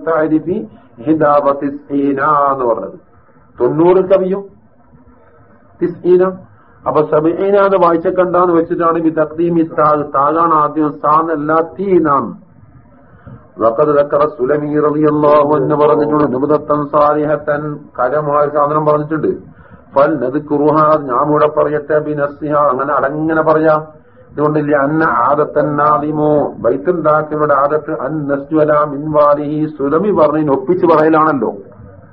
എന്ന് പറഞ്ഞത്. തൊണ്ണൂറിൽ കവിയും തിസ്ഈന അപ്പൊ സബീന അത് വായിച്ച കണ്ടാന്ന് വെച്ചിട്ടാണ് ഈ തക്തീം ഈ താഗ് താഗാണ് ആദ്യം സാന്നല്ല തീനാണ് വക്കത് പറഞ്ഞിട്ടുണ്ട്. പറയട്ടെ അങ്ങനെ അടങ്ങനെ പറയാം. ഇതുകൊണ്ടില്ല അന്ന ആദത്തന്നാദിമോ ബൈത്തുണ്ടാക്കിയവരുടെ ആദത്ത് അൻ നസ്വല മിൻവാലിഹി സുലമി പറഞ്ഞതിന് പറയലാണല്ലോ.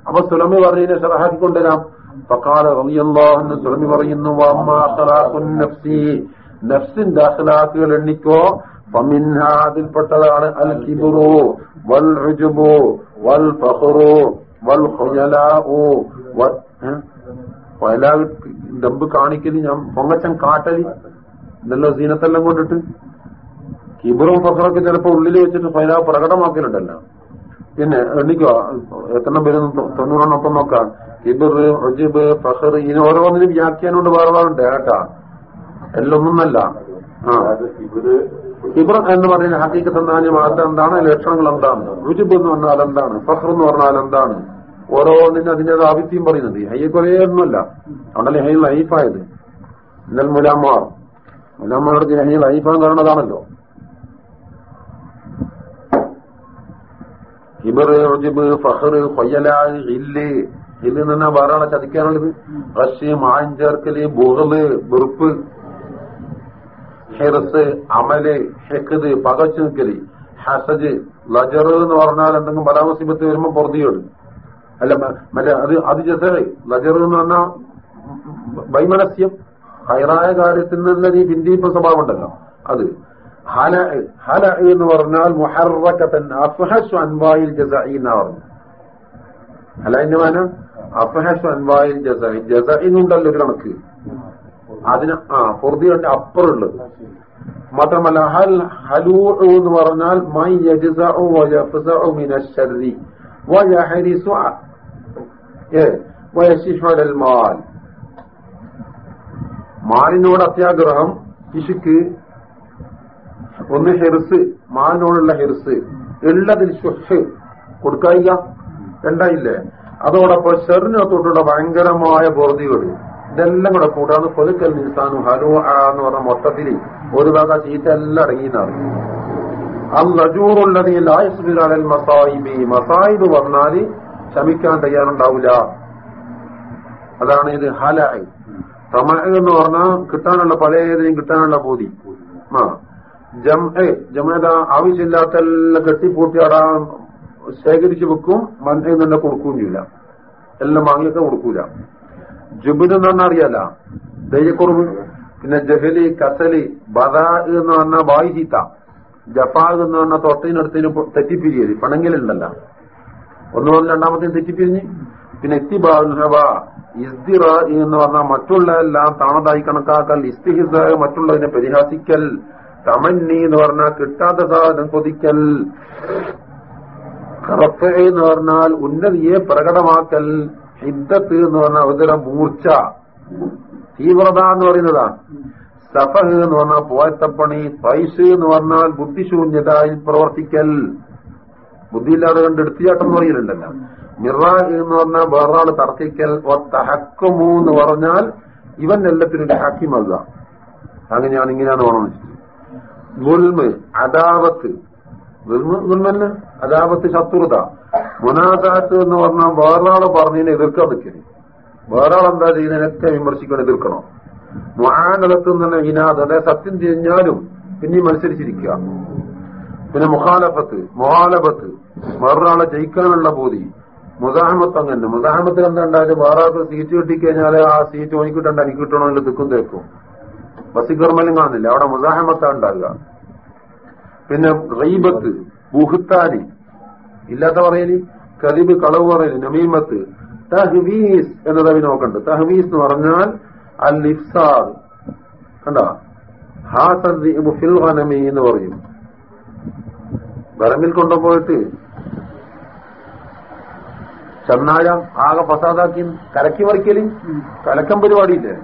അപ്പൊ സുലമി പറഞ്ഞതിനെ ഷറഹാക്കിക്കൊണ്ടുവരാം ഫക്കാല റളിയല്ലാഹു الله പറയുന്നു വമ്മാ അഖ്ലാഖുൻ നഫ്സി. നഫ്സിന്റെ അഖലാഖുകൾ എണ്ണിക്കോ. ഫമിൻഹ അതിൽപ്പെട്ടതാണ് അൽ കിബുറു വൽ റുജുബു വൽ ഫഖ്റു വൽ ഖുജലാഉ വ- ഏ? വയലാ ഡമ്പ് കാണിക്കൽ ഞാൻ പൊങ്ങച്ചൻ കാട്ടലി നല്ല സീനത്തെല്ലാം കൊണ്ടിട്ട്. കിബറും ഫഖറൊക്കെ ചിലപ്പോ ഉള്ളിൽ വെച്ചിട്ട് പൈലാ പ്രകടമാക്കലുണ്ടല്ലോ. പിന്നെ എണ്ണിക്കോ എത്ര പേര് തൊണ്ണൂറെണ്ണം ഒപ്പം നോക്കാം. കിബർ ഒജിബ് ഫഹർ ഇതിന് ഓരോന്നിനും വ്യാഖ്യാനോട് വേറെ വേറെ കേട്ടാ. എല്ലാം ഒന്നല്ല ആ. അതായത് എന്ന് പറയുന്ന ഹക്കീക്കത്ത് എന്താണ് അതെന്താണ്? ലക്ഷണങ്ങൾ എന്താണ് റുജിബ് എന്ന് പറഞ്ഞാൽ എന്താണ് ഫഹർ എന്ന് പറഞ്ഞാൽ എന്താണ് ഓരോന്നിനും അതിന്റെ ആവിത്യം പറയുന്നത്. ഹയ്യ കുറേ ഒന്നുമല്ല. അതുകൊണ്ടല്ലേ ഹൈ ലൈഫായത്. എന്നാൽ മുലാമാർ. മുലാമാർക്ക് ഹൈ ലൈഫാൻ കാരണതാണല്ലോ ഇബർ റുജിബ് ഫഹർ കൊയ്യലാൽ ഇല്ല് ഇല്ല് നിന്ന് വേറെ ചതിക്കാനുള്ളത്? റഷ്യ മായം ചേർക്കൽ ബുഹൽ വെറുപ്പ് ഹിറസ് അമൽ ഹെക്കത് പകച്ചു നിൽക്കൽ ഹസജ് ലജർ എന്ന് പറഞ്ഞാൽ എന്തെങ്കിലും ബലാമസിബത്ത് വരുമ്പോ പൊറുതിയോട്. അല്ല മറ്റേ അത് അത് ജസറ് ലജർ എന്ന് പറഞ്ഞാൽ വൈമനസ്യം. ഹൈറായ കാര്യത്തിൽ നിന്നുള്ള ഈ പിന്തിരിപ്പ് സ്വഭാവം ഉണ്ടല്ലോ അത്. ഹല ഹല എന്ന് പറഞ്ഞാൽ മുഹറക്കത്തൻ അസഹസ് അൻവായിൽ ജസഇ എന്നാ പറഞ്ഞു. അല്ല എന്റെ മാന? അഫഹഷു അൻവായിൽ ജസ. ജസഇനുണ്ടല്ലോ ഒരു കണക്ക്. അതിന് ആ പൊറുതിയുടെ അപ്പുറമുള്ളത്. മാത്രമല്ല ഹൽ ഹലൂ എന്ന് പറഞ്ഞാൽ മൈ മാൽ. മാലിനോട് അത്യാഗ്രഹം ശിശുക്ക് ഒന്ന് ഹെർസ് മാലിനോടുള്ള ഹെർസ്. ഉള്ളതിൽ കൊടുക്കായില്ല രണ്ടായില്ലേ? അതോടൊപ്പം ഷെറിനകത്തോട്ടുള്ള ഭയങ്കരമായ പൊറുതികൾ ഇതെല്ലാം കൂടെ കൂടാതെ പൊതുക്കൽ നിസാനു ഹലോ എന്ന് പറഞ്ഞ മൊത്തത്തിൽ ഒരു വക ചീത്ത എല്ലാം അടങ്ങിയെന്നാണ് അൽ ലായസ്ബിറൽ മസായിബി. മസായിബ് വന്നാൽ ക്ഷമിക്കാൻ തയ്യാറുണ്ടാവില്ല അതാണ് ഇത് ഹലായി തമ എന്ന് പറഞ്ഞാൽ കിട്ടാനുള്ള പലതിനും കിട്ടാനുള്ള ബോധി ആ. ജം ജമേത ആവശ്യമില്ലാത്ത എല്ലാം കെട്ടിപ്പൂട്ടി അടാ ശേഖരിച്ചു വെക്കും മന്ത്രി തന്നെ കൊടുക്കുകയും ചെയ്യില്ല. എല്ലാം വാങ്ങിയൊക്കെ കൊടുക്കൂല. ജുബിന് എന്ന് പറഞ്ഞാൽ അറിയാല ധൈര്യക്കുറവ് പിന്നെ ജഹലി കസലി ബദാ എന്ന് പറഞ്ഞാൽ വായിച്ചീത്ത ജഫാഗ് എന്ന് പറഞ്ഞാൽ തൊട്ടതിനടുത്തിന് തെറ്റിപ്പിരിയത് പണങ്കിലുണ്ടല്ല. ഒന്ന് മുതൽ രണ്ടാമത്തേന് തെറ്റിപ്പിരിഞ്ഞ്. പിന്നെ ഇസ്തിറ എന്ന് പറഞ്ഞാൽ മറ്റുള്ള എല്ലാം താണതായി കണക്കാക്കൽ. ഇസ്തിഹിസ മറ്റുള്ളതിനെ പരിഹാസിക്കൽ. തമന്നി എന്ന് പറഞ്ഞാൽ കിട്ടാത്ത സാധനം കൊതിക്കൽ. കറഫ് എന്ന് പറഞ്ഞാൽ ഉന്നതിയെ പ്രകടമാക്കൽ ഹിദ്ദത്ത് എന്ന് പറഞ്ഞാൽ ഉദര മൂർച്ച തീവ്രത എന്ന് പറയുന്നതാണ്. സഫഹ് എന്ന് പറഞ്ഞാൽ പോയത്തപ്പണി പൈസ് എന്ന് പറഞ്ഞാൽ ബുദ്ധിശൂന്യതായി പ്രവർത്തിക്കൽ. ബുദ്ധിയില്ലാതെ കണ്ട് എടുത്തിയാട്ടം എന്ന് പറയുന്നുണ്ടല്ലോ മിറാ എന്ന് പറഞ്ഞാൽ വേറൊരാൾ തർക്കിക്കൽ തഹക്കുമു എന്ന് പറഞ്ഞാൽ ഇവൻ എല്ലാത്തിനും ഹാക്കിമല്ല അങ്ങനെയാണ് ഇങ്ങനെയാണ് വേണം ഗുൽമ് അദാവത്ത് ഗുൽമ് അതാപത്ത് ശത്രുത. മുനാസാത്ത് എന്ന് പറഞ്ഞാൽ വേറൊരാളെ പറഞ്ഞതിനെ എതിർക്കാൻ നിൽക്കരുത്. വേറൊരാൾ എന്താ ചെയ്യുന്നതിനൊക്കെ വിമർശിക്കണം എതിർക്കണം. മുഹാനലത്ത് തന്നെ വിനാദ അതായത് സത്യം തിരിഞ്ഞാലും പിന്നെയും മത്സരിച്ചിരിക്കുക. പിന്നെ മുഹാലഫത്ത് മുഹാലഫത്ത് വേറൊരാളെ ജയിക്കാനുള്ള ബോധി. മുസാഹമത്ത് അങ്ങനെ മുസാഹമത്ത് എന്താ ഉണ്ടായാലും വേറെ സീറ്റ് കിട്ടിക്കഴിഞ്ഞാൽ ആ സീറ്റ് ഓണിക്കിട്ടുണ്ട് കിട്ടണ്ട എനിക്ക് കിട്ടണമെങ്കിൽ തിക്കും. തേക്കും ബസിക്കർമ്മലും കാണുന്നില്ല. അവിടെ മുസാഹമത്താ ഉണ്ടാകുക പിന്നെ റൈബത്ത് ബുഹുത്താനി. ഇല്ലാത്ത പറയൽ? കതിബ് കളവ് പറയൽ നമീമത്ത്. തഹ്വീസ് എന്നത് അവ നോക്കണ്ട്. തഹ്വീസ് എന്ന് പറഞ്ഞാൽ അൽ ഇഫ്സാർ കണ്ടോ ഹാസദ്ദീബു ഫിൽ എന്ന് പറയും. വരമ്പിൽ കൊണ്ടുപോയിട്ട് ചെന്നായ ആകെ ഫസാദാക്കി കലക്കി മറിക്കൽ. കലക്കം പരിപാടിയില്ലേ?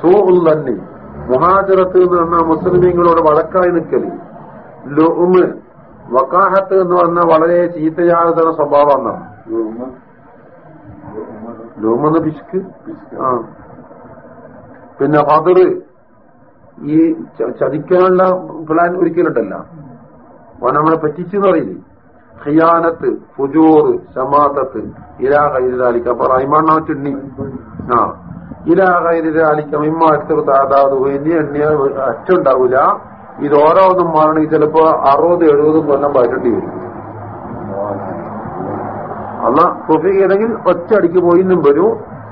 സൂ തന്നെ മുഹാജറത്ത് എന്ന് പറഞ്ഞാൽ മുസ്ലിമീങ്ങളോട് വഴക്കായി നിൽക്കൽ ലുമ് വക്കാഹത്ത് എന്ന് പറഞ്ഞാൽ വളരെ ചീത്തയാകുന്ന സ്വഭാവം എന്നാണ് ലൂമെന്ന് പിശുക്ക് ആ പിന്നെ ഫതിർ ഈ ചതിക്കാനുള്ള പ്ലാൻ ഒരിക്കലുണ്ടല്ല നമ്മളെ പറ്റിച്ചെന്ന് പറയില്ലേ ഖിയാനത്ത് ഫുജൂർ ശമാത്തത്ത് ഇരാ കൈതാലിക്ക് അപ്പൊ റൈമാണ്ണ ചുണ്ണി ആ ഇലാകാലിക്ക ഇമ്മ എത്ര താതാതു ഇനി എണ്ണിയ അച്ചുണ്ടാവൂല ഇത് ഓരോന്നും മാറണമെങ്കിൽ ചിലപ്പോ അറുപത് എഴുപതും കൊല്ലം പറ്റേണ്ടി വരും. അല്ല സുഫികണെങ്കിൽ ഒറ്റയടിക്ക് പോയിന്നും വരൂ.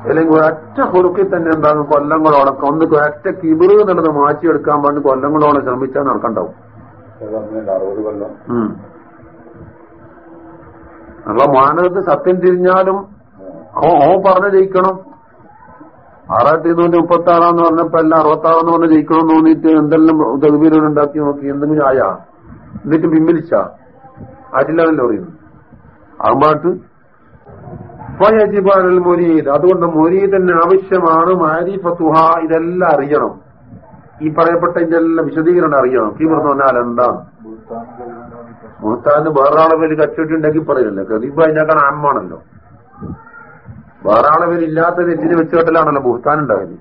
അല്ലെങ്കിൽ ഒരൊറ്റ കുറുക്കിൽ തന്നെ എന്താകും കൊല്ലങ്ങളോടൊക്കെ ഒന്ന് ഒറ്റ കിബിറ് എന്നുള്ളത് മാറ്റിയെടുക്കാൻ വേണ്ടി കൊല്ലങ്ങളോടെ ശ്രമിച്ചാൽ നടക്കണ്ടാവും. അപ്പൊ മാനവത്ത് സത്യം തിരിഞ്ഞാലും ഓ പറഞ്ഞ് ജയിക്കണം. ആറായിരത്തി ഇരുന്നൂറ്റി മുപ്പത്തി ആറാന്ന് പറഞ്ഞപ്പോ എല്ലാം അറുപത്തി ആറെന്ന് പറഞ്ഞ് ജയിക്കണം എന്ന് തോന്നിയിട്ട് എന്തെല്ലാം ദൗബീരം ഉണ്ടാക്കി നോക്കി? എന്തെങ്കിലും ആയാ? എന്നിട്ട് പിൻവലിച്ച? ആറ്റില്ലാന്നല്ലോ പറയുന്നു ആകുമ്പാട്ട് ഫയജിബാനൽ മുരീദ് അതുകൊണ്ട് മുരീദിന് ആവശ്യമാണ് മാരിഫത്തുഹ ഇതെല്ലാം അറിയണം. ഈ പറയപ്പെട്ട ഇതെല്ലാം വിശദീകരണം അറിയണം. കീമർന്ന് പറഞ്ഞാൽ എന്താണ്? മുഹത്താന് വേറൊരാളെ പേര് കച്ചിട്ടുണ്ടെങ്കി പറയില്ലല്ലോ കദീബ് അതിനേക്കാൾ അമ്മാണല്ലോ വേറെ ആളെ എന്തിനു വെച്ചുകെട്ടലാണല്ലോ ബുഹത്താൻ ഉണ്ടായത്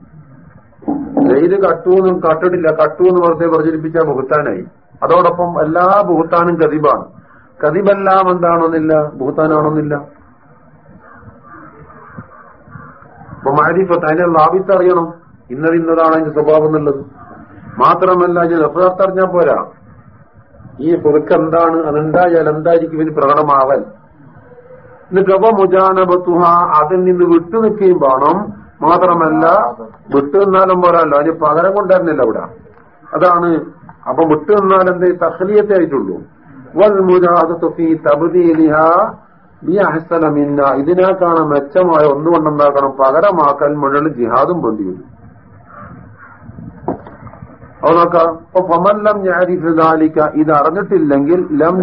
ജയിൽ കട്ടുവെന്നും കട്ടിട്ടില്ല കട്ടുവെന്ന് വെറുതെ പ്രചരിപ്പിച്ച ബുഹത്താനായി. അതോടൊപ്പം എല്ലാ ബുഹത്താനും കതിബാണ് കതിബെല്ലാം എന്താണോന്നില്ല ബുഹത്താനാണോന്നില്ല. അപ്പൊ മാരിഫത്ത് അതിനെ ലാഭിത്ത് അറിയണം ഇന്നത് ഇന്നതാണ് അതിന്റെ സ്വഭാവം എന്നുള്ളത്. മാത്രമല്ല അതിന് അറിഞ്ഞാൽ പോരാ. ഈ പുതുക്ക് എന്താണ് അതുണ്ടായാൽ എന്തായിരിക്കും ഇതിന് പ്രകടമാവൽ മുജാനബത്തുഹ അതിൽ നിന്ന് വിട്ടു നിൽക്കുകയും വേണം. മാത്രമല്ല വിട്ടു നിന്നാലും പോരാല്ലോ. അതിന് പകരം കൊണ്ടായിരുന്നില്ല അവിടെ. അതാണ്. അപ്പൊ വിട്ടു നിന്നാൽ എന്തേ? തഹ്ലിയത്തെ ആയിട്ടുള്ളൂ. വൽ മുജാദത്തു ഫീ തബ്ദീലിഹ ബി അഹ്സന മിന്ന. ഇതിനേക്കാണ് മെച്ചമായ ഒന്നുകൊണ്ടുണ്ടാക്കണം പകരമാക്കാൻ മുഴൽ ജിഹാദും വേണ്ടി വരും. അത് നോക്കാം. അപ്പൊ ഫമല്ലം ഞാരിഫാലിക്ക ഇത് അറിഞ്ഞിട്ടില്ലെങ്കിൽ ലം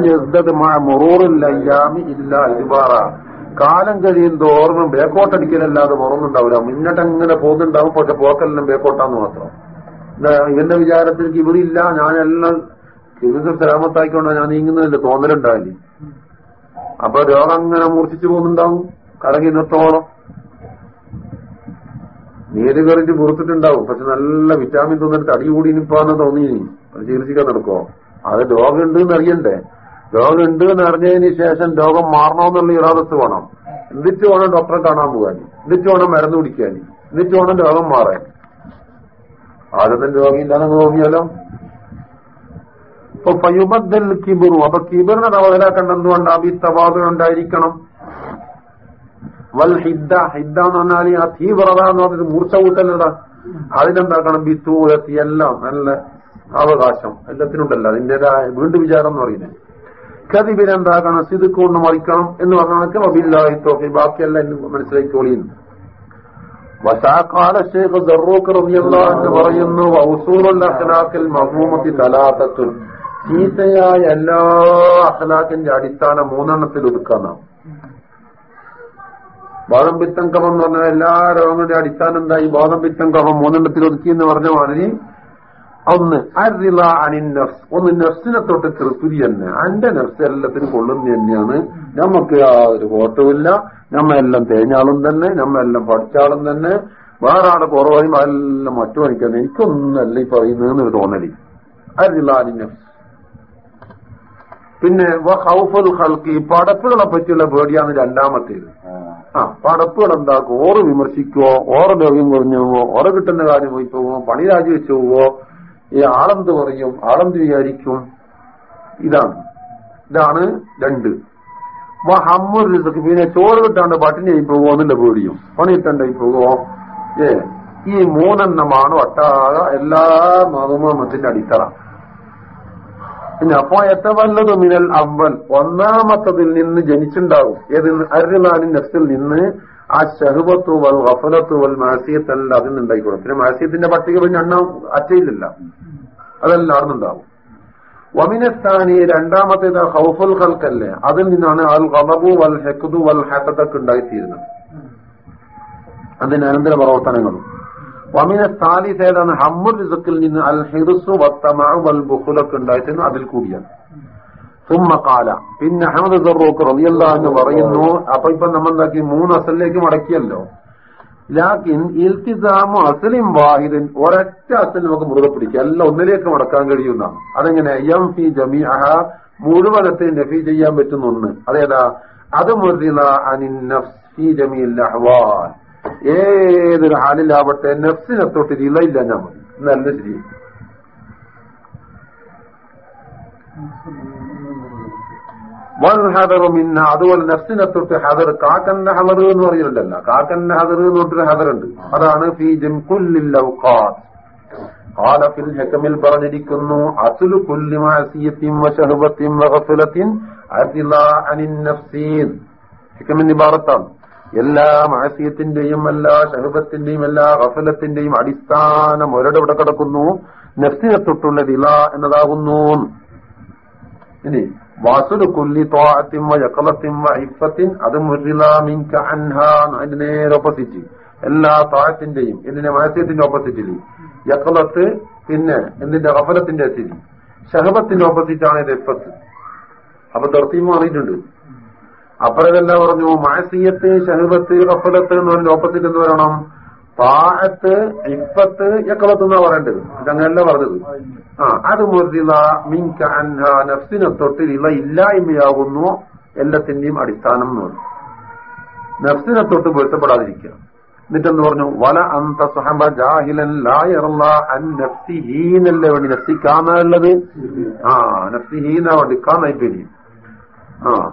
മുറൂറിൽ അയ്യാമി ഇല്ല ഇതുബാറ കാലം കഴിയും തോറും ബേക്കോട്ടടിക്കലല്ലാതെ പുറന്നുണ്ടാവില്ല മുന്നോട്ടെങ്ങനെ പോകുന്നുണ്ടാവും പക്ഷെ പോക്കെല്ലാം ബേക്കോട്ടാന്ന് മാത്രം. എന്റെ വിചാരത്തിൽ കിബിറില്ല ഞാനെല്ലാം കിബിറിന്റെ സലാമത്തായിക്കൊണ്ട് ഞാൻ നീങ്ങുന്നതിന്റെ തോന്നലുണ്ടാവില്ലേ? അപ്പൊ രോഗം അങ്ങനെ മൂർച്ഛിച്ചു പോകുന്നുണ്ടാവും. കറങ്ങി നീര് കറിഞ്ഞ് പുറത്തിട്ടുണ്ടാവും. പക്ഷെ നല്ല വിറ്റാമിൻ തന്നിട്ട് അടി കൂടി ഇനിപ്പാന്ന് തോന്നി. അത് ചികിത്സിക്കാൻ നടക്കുമോ അത് രോഗമുണ്ട് എന്ന് അറിയണ്ടേ? രോഗമുണ്ട് എന്ന് അറിഞ്ഞതിന് ശേഷം രോഗം മാറണമെന്നുള്ള ഇറാദത്ത് വേണം. എന്നിട്ട് വേണം ഡോക്ടറെ കാണാൻ പോകാൻ. എന്നിട്ട് വേണം മരുന്ന് കുടിക്കാൻ. എന്നിട്ട് വേണം രോഗം മാറാൻ. ആദ്യം രോഗിയില്ലാന്ന് തോന്നിയാലോ? ഇപ്പൊ പയ്യുബദ്ധൽ കിബിറു. അപ്പൊ കിബിറിനെ തവതലാക്കേണ്ട എന്തുകൊണ്ട് അഭി തവാദ ഉണ്ടായിരിക്കണം. വൽ ഹിദ്ദ ഹിദ്ദ എന്ന് പറഞ്ഞാൽ ആ തീവ്രത എന്ന് പറഞ്ഞത് മൂർച്ച കൂട്ടല്ലടാ അതിനെന്താക്കണം ബിത്തൂലത്തി എല്ലാം നല്ല അവകാശം. എല്ലാത്തിനുണ്ടല്ലോ. അതിന്റേതായ വീണ്ടും വിചാരം എന്ന് പറയുന്നത്. കതിബിനെന്താക്കണം സിതുക്ക് കൊണ്ട് മറിക്കണം എന്ന് പറഞ്ഞാൽ അബില്ലാഹി തോഫി ബാക്കിയെല്ലാം ഇന്ന് മനസ്സിലാക്കിക്കോളിയുന്നു വശാക്കാല ഷേഖ് ദറൂഖ് അൻഹു പറയുന്നു വൗസൂറുൽ അഖ്ലാഖിൽ മഹ്മൂമത്തി തലാത്തത്തുൻ ചീത്തയായ എല്ലാ അഖ്ലാഖിന്റെ അടിസ്ഥാനം മൂന്നെണ്ണത്തിൽ ഒതുക്കാന്നാണ് ബോധം പിത്തം എന്ന് പറഞ്ഞാൽ എല്ലാ രോഗങ്ങളുടെ അടിസ്ഥാനം എന്തായി ബോധം പിത്തം കഫം മൂന്നെണ്ണത്തിൽ ഒതുക്കി എന്ന് പറഞ്ഞ മാതിരി ഒന്ന് അരില അനിൻ നഫ്സ്. ഒന്ന് നഫ്സിനെ തൊട്ട് തൃപ്തി തന്നെ. അന്റെ നഫ്സ് എല്ലാത്തിനും കൊള്ളുന്ന തന്നെയാണ്. നമുക്ക് ആ ഒരു കോട്ടവുമില്ല നമ്മ എല്ലാം തേഞ്ഞാളും തന്നെ നമ്മ എല്ലാം പഠിച്ചാളും തന്നെ. വേറെ ആടെ കുറവായും അതെല്ലാം മറ്റു പണിക്കുന്നത് എനിക്കൊന്നല്ല ഈ പറയുന്നതെന്നൊരു തോന്നലി. അരില അനിൻ നഫ്സ്. പിന്നെ ഹൗഫുൽ ഹൽക്കി പടപ്പുകളെ പറ്റിയുള്ള പേടിയാണ് രണ്ടാമത്തേത്. ആ പടപ്പുകൾ എന്താക്കും ഓറ് വിമർശിക്കുവോ? ഓറ് രോഗ്യം കുറഞ്ഞു പോവോ ഓറ് കിട്ടുന്ന കാര്യം പോയി പോവോ? പണി രാജിവെച്ചു പോവോ? ഈ ആളെന്ത് പറയും? ആളെന്ത് വിചാരിക്കും? ഇതാണ്. ഇതാണ് രണ്ട്. ഹമ്മു പിന്നെ ചോറ് കിട്ടാണ്ട് പട്ടിണിയായി പോകുമോ എന്നുള്ള പേടിയും. പണി കിട്ടാണ്ടായി പോകുമോ ഏ. ഈ മൂന്നെണ്ണമാണ് ഒട്ടാകെ എല്ലാ മതമത്തിന്റെ അടിത്തറ. പിന്നെ അപ്പോ എത്തവല്ലത് മിനൽ അവൻ ഒന്നാമത്തതിൽ നിന്ന് ജനിച്ചുണ്ടാവും. ഏത് അരുനാലിൻ നഫ്സിൽ നിന്ന് ആ ഷഹുബത്തു വൽ വഫലത്തു വൽ മാസിയത്തല്ല അതിൽ നിന്നുണ്ടായിക്കോളും പിന്നെ മാസിയത്തിന്റെ പട്ടിക പിന്നെ എണ്ണ അറ്റയിലില്ല. അതെല്ലാം ഉണ്ടാവും വമിനസ്ഥാനി രണ്ടാമത്തേത് ഹൗഫുൽ ഹൽക്കല്ലേ അതിൽ നിന്നാണ് അൽ ഗളബു വൽ ഹെക്കുദു വൽ ഹെക്കത്തൊക്കെ ഉണ്ടായിത്തീരുന്നത്. അതിന് അനന്തര പ്രവർത്തനങ്ങളും വമിന സ്ഥാലിസേതാണ് ഹമ്മുർ റിസക്കിൽ നിന്ന് അൽ ഹിറുസു വത്തമാവ് വൽ ബുഹുലൊക്കെ ഉണ്ടായിട്ടുണ്ട്. അതിൽ കൂടിയാണ്. സുമ്മക്കാല പിന്നെ അഹമ്മദ് സർറോക്ക് റബിയല്ല എന്ന് പറയുന്നു അപ്പൊ ഇപ്പൊ നമ്മൾ എന്താക്കി മൂന്ന് അസലിലേക്ക് മടക്കിയല്ലോ. ലാക്കിൻ ഇൽത്തിസാമു അസലിം വാഹിദിൻ. ഒരൊറ്റ അസൽ നമുക്ക് മുറുകെ പിടിക്കാം. എല്ലാം ഒന്നിലേക്ക് മടക്കാൻ കഴിയുന്ന അതെങ്ങനെ? എം ഫി ജമി അഹ മുഴുവനത്തെ നഫി ചെയ്യാൻ പറ്റുന്ന ഒന്ന്. അതേതാ? അത് മുറില അനിൻ നഫ്സി അഹ്വാൽ. ഏതൊരു ഹാലിലാവട്ടെ നെഫ്സിനെ തൊട്ട് ഇളയില്ല ഞാൻ മതി. നല്ല ശരി. വൽഹദറുമിന്ന അതുപോലെ നെഫ്സിനെ തൊട്ട് ഹദർ കാക്കന്റെ ഹദർ എന്ന് പറയുന്നുണ്ടല്ല. കാക്കന്റെ ഹദർ എന്ന് പറഞ്ഞൊരു ഹദറുണ്ട്. അതാണ് ഫി ജിംകുല്ലിൽ ഖാലഫിൽ ഹെക്കമിൽ പറഞ്ഞിരിക്കുന്നു അസുലു കുല്ലി മാസിയത്തിൻ വശഹബത്തിൻ വഗഫലത്തിൻ അതില അനിൻ നഫ്സീൻ. ഹെക്കമിന്റെ ഭാഗത്താണ് എല്ലാ മാസിയത്തിന്റെയും എല്ലാ ഷഹബത്തിന്റെയും എല്ലാ ഗഫലത്തിന്റെയും അടിസ്ഥാനം ഒരിടെ ഇവിടെ കിടക്കുന്നു. നെഫ്സിനെ തൊട്ടുള്ള ദില എന്നതാകുന്നു. ഇനി വാസുൽ കുല്ലി ത്വാഅത്തിൻ വയഖലത്തിൻ വഇഫത്തിൻ അത് അതിന്റെ എല്ലാ താഴത്തിന്റെയും എന്തിന്റെ മാസ്യത്തിന്റെ ഓപ്പോസിറ്റിൽ യക്കളത്ത് പിന്നെ എന്തിന്റെ? ഗഫലത്തിന്റെ സ്ഥിതി ഷഹബത്തിന്റെ ഓപ്പോസിറ്റ് ആണ് ഇത് ഇഫത്ത് അപ്പൊ ദർത്തീം മാറിയിട്ടുണ്ട്. അപ്പറതെല്ലാം പറഞ്ഞു മാസിയത്ത് ഷഹബത്ത് കഫലത്ത് എന്ന് പറഞ്ഞ ഓപ്പോസിറ്റ് എന്ന് പറയണം? പാഹത്ത് ഇപ്പത്ത് യക്കലത്ത് എന്നാ പറയേണ്ടത്. ഇതങ്ങനല്ല പറഞ്ഞത്. ആ അത് മുറില മിൻക അൻഹ നഫ്സിനെ തൊട്ടിലുള്ള ഇല്ലായ്മയാകുന്നു എല്ലാത്തിന്റെയും അടിസ്ഥാനം എന്ന് പറഞ്ഞു. നഫ്സിനെ തൊട്ട് പൊരുത്തപ്പെടാതിരിക്കുക. എന്നിട്ടെന്ന് പറഞ്ഞു? വല അന്ത സഹബ ജാഹിലൻ ലായറല്ല അൻ നഫ്സിഹീനല്ലേ വേണ്ടി നഫ്സിക്കാന്നാ ഉള്ളത്? ആ നഫ്സിഹീന വേണ്ടി. കാന്നായി പേര് ആ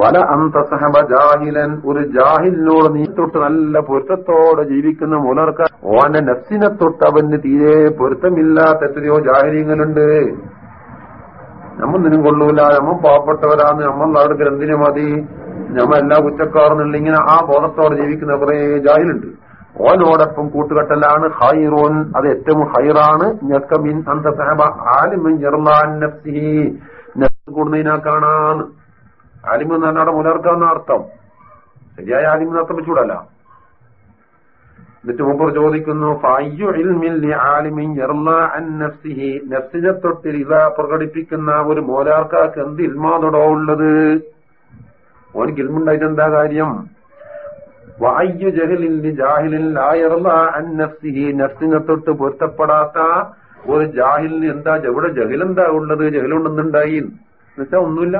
വല അന്ത സഹബ ജാഹിലൻ ഒരു ജാഹിലിനോട് നീ തൊട്ട് നല്ല പൊരുത്തത്തോടെ ജീവിക്കുന്ന മുലർക്ക ഓന്റെ നഫ്സിനെ തൊട്ട് അവന് തീരെ പൊരുത്തമില്ലാത്ത എത്രയോ ജാഹിര്യങ്ങളുണ്ട് നമ്മൊന്നിനും കൊള്ളൂല നമ്മ പാവപ്പെട്ടവരാന്ന് നമ്മൾ അവിടെ എന്തിനു മതി? നമ്മ എല്ലാ കുറ്റക്കാരനുള്ള ഇങ്ങനെ ആ ബോധത്തോടെ ജീവിക്കുന്ന കുറെ ജാഹിലുണ്ട്. ഓനോടൊപ്പം കൂട്ടുകെട്ടലാണ് ഹൈറോൻ അത് ഏറ്റവും ഹൈറാണ് ഞക്കമിൻ അന്ത സഹബ ആലിമിൻ ജർലാൻ നഫ്സിഹി. നഫ്സ് കൂടുന്നതിനാ കാണാൻ എന്നാണ് എന്ന് പറഞ്ഞാൽ എന്ന അർത്ഥം. ശരിയായ ആലിമ് അർത്ഥം വെച്ചൂടല്ല എന്നിട്ട് മുമ്പ് ചോദിക്കുന്നു തൊട്ടിൽ ഇതാ പ്രകടിപ്പിക്കുന്ന ഒരു മോലാർക്കാർക്ക് എന്ത് ഇൽമാതോടോ ഉള്ളത്? ഓനിക്ക് ഇൽമുണ്ടായിട്ട് എന്താ കാര്യം? വായു ജഹലിൽ ജാഹിലിൽ നഫ്സിനെ തൊട്ട് പൊരുത്തപ്പെടാത്ത ഒരു ജാഹിലിന് എന്താ എവിടെ ജഹിലെന്താ ഉള്ളത്? ജഹിലുണ്ടെന്നുണ്ടായി. എന്നുവെച്ചാൽ ഒന്നുമില്ല.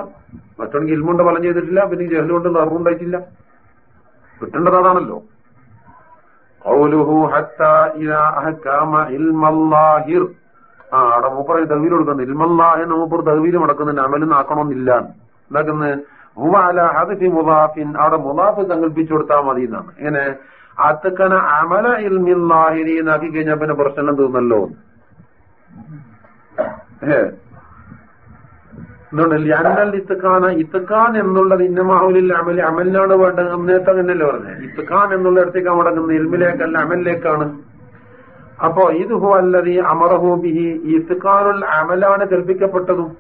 മറ്റവണെങ്കിൽ ഇൽമുണ്ട് ഫലം ചെയ്തിട്ടില്ല പിന്നെ ജഹലുകൊണ്ട് നറുണ്ടായിട്ടില്ല കിട്ടേണ്ടത് അതാണല്ലോ. ആ അവിടെ മൂപ്പർ തകവീൽ കൊടുക്കുന്നത് ഇൽമല്ലാ എന്ന് മൂപ്പർ തകവീൽ മുടക്കുന്നുണ്ട് അമലും ആക്കണമെന്നില്ല എന്താക്കുന്നത് മുതാഫിൻ അവിടെ മുതാഫ് സങ്കല്പിച്ചു കൊടുത്താൽ മതി എന്നാണ്. എങ്ങനെ? അത്തക്കന അമല ഇൽമില്ലാഹിരി എന്നാക്കി കഴിഞ്ഞാൽ പിന്നെ പ്രശ്നം തോന്നല്ലോ എന്തുകൊണ്ട് അന്നൽ ഇത്തക്കാന ഇത്തക്കാൻ എന്നുള്ളത് ഇന്നമാഹുലിൽ അമൽ അമലിനാണ് വേണ്ടത്. നേരത്തെ അങ്ങനെയല്ലേ പറഞ്ഞത്. ഇത്തക്കാൻ എന്നുള്ള ഇടത്തേക്ക് മടങ്ങുന്നത്. ഇൽമിലേക്കല്ല അമലിലേക്കാണ്. അപ്പോ ഇത് ഹു അല്ലതി അമറഹു ബിഹി ഈ അമലാണ് കൽപ്പിക്കപ്പെട്ടതും.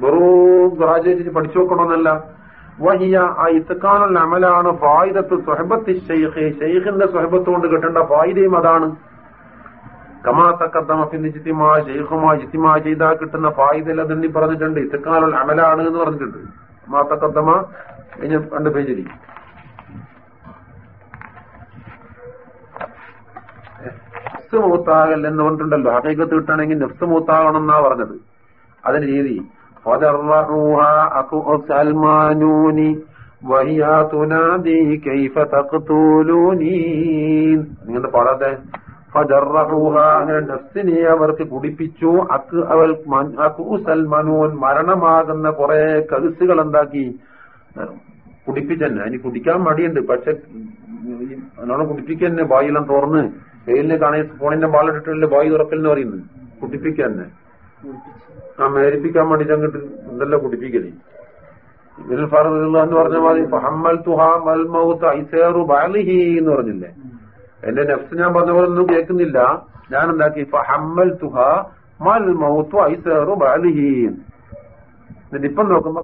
വെറും ഗ്രാജുവേറ്റ് പഠിച്ചു നോക്കണമെന്നല്ല വഹിയ ആ ഇത്തക്കാനുൽ അമലാണ് ഫായിദത്ത് സ്വഹബത്തി ഷെയ്ഖ് ഷെയ്ഖിന്റെ സ്വഹബത്ത് കൊണ്ട് കിട്ടേണ്ട ഫായിദയും അതാണ്. കമാ തക്കദ്ദമ പിന്നെ ജിത്തിമാ ഷെയ്ഖുമാ ജിത്തിമാ ചെയ്താൽ കിട്ടുന്ന ഫായിദല്ല തന്നെ പറഞ്ഞിട്ടുണ്ട്. ഇത്തക്കാനുൽ അമലാണ് എന്ന് പറഞ്ഞിട്ടുണ്ട്. കമാ തക്കദ്ദമ കഴിഞ്ഞ രണ്ട് പേജിൽ നെഫ്സ് മൂത്താകൽ എന്ന് പറഞ്ഞിട്ടുണ്ടല്ലോ. ഹക്കീക്കത്ത് കിട്ടണമെങ്കിൽ നെഫ്സ് മൂത്താകണം എന്നാ പറഞ്ഞത്. അതിന് രീതി. നിങ്ങളുടെ വഹിയാ അങ്ങനെ നഫ്സിനെ അവർക്ക് കുടിപ്പിച്ചു. അക്ക് അവൽ സൽമനൂൻ മരണമാകുന്ന കുറെ കരുസുകൾ എന്താക്കി കുടിപ്പിച്ചെന്നെ. അതിന് കുടിക്കാൻ മടിയുണ്ട്. പക്ഷെ അതിനോട് കുടിപ്പിക്കന്നെ ബായെല്ലാം തുറന്ന്. വെയിലിനെ കാണി ഫോണിന്റെ ബാളിട്ടിട്ടല്ലേ ബായി തുറക്കലെന്ന് പറയുന്നു. കുടിപ്പിക്കന്നെ. ആ മേരിപ്പിക്കാൻ വേണ്ടിട്ട് അങ്ങോട്ട് എന്തെല്ലാം കുടിപ്പിക്കൽ. എന്ന് പറഞ്ഞ മാതിരി ഹമ്മൽ തുഹാ മൽ ഐസേറു ബാലിഹി എന്ന് പറഞ്ഞില്ലേ? എന്റെ നെഫ്സ് ഞാൻ പറഞ്ഞ പോലെ ഒന്നും കേൾക്കുന്നില്ല. ഞാൻ എന്താക്കി ഹമ്മൽ തുഹ മൽ മൗത്ത് ഐസേറു ബാലിഹി എന്നിട്ട് ഇപ്പം നോക്കുമ്പോ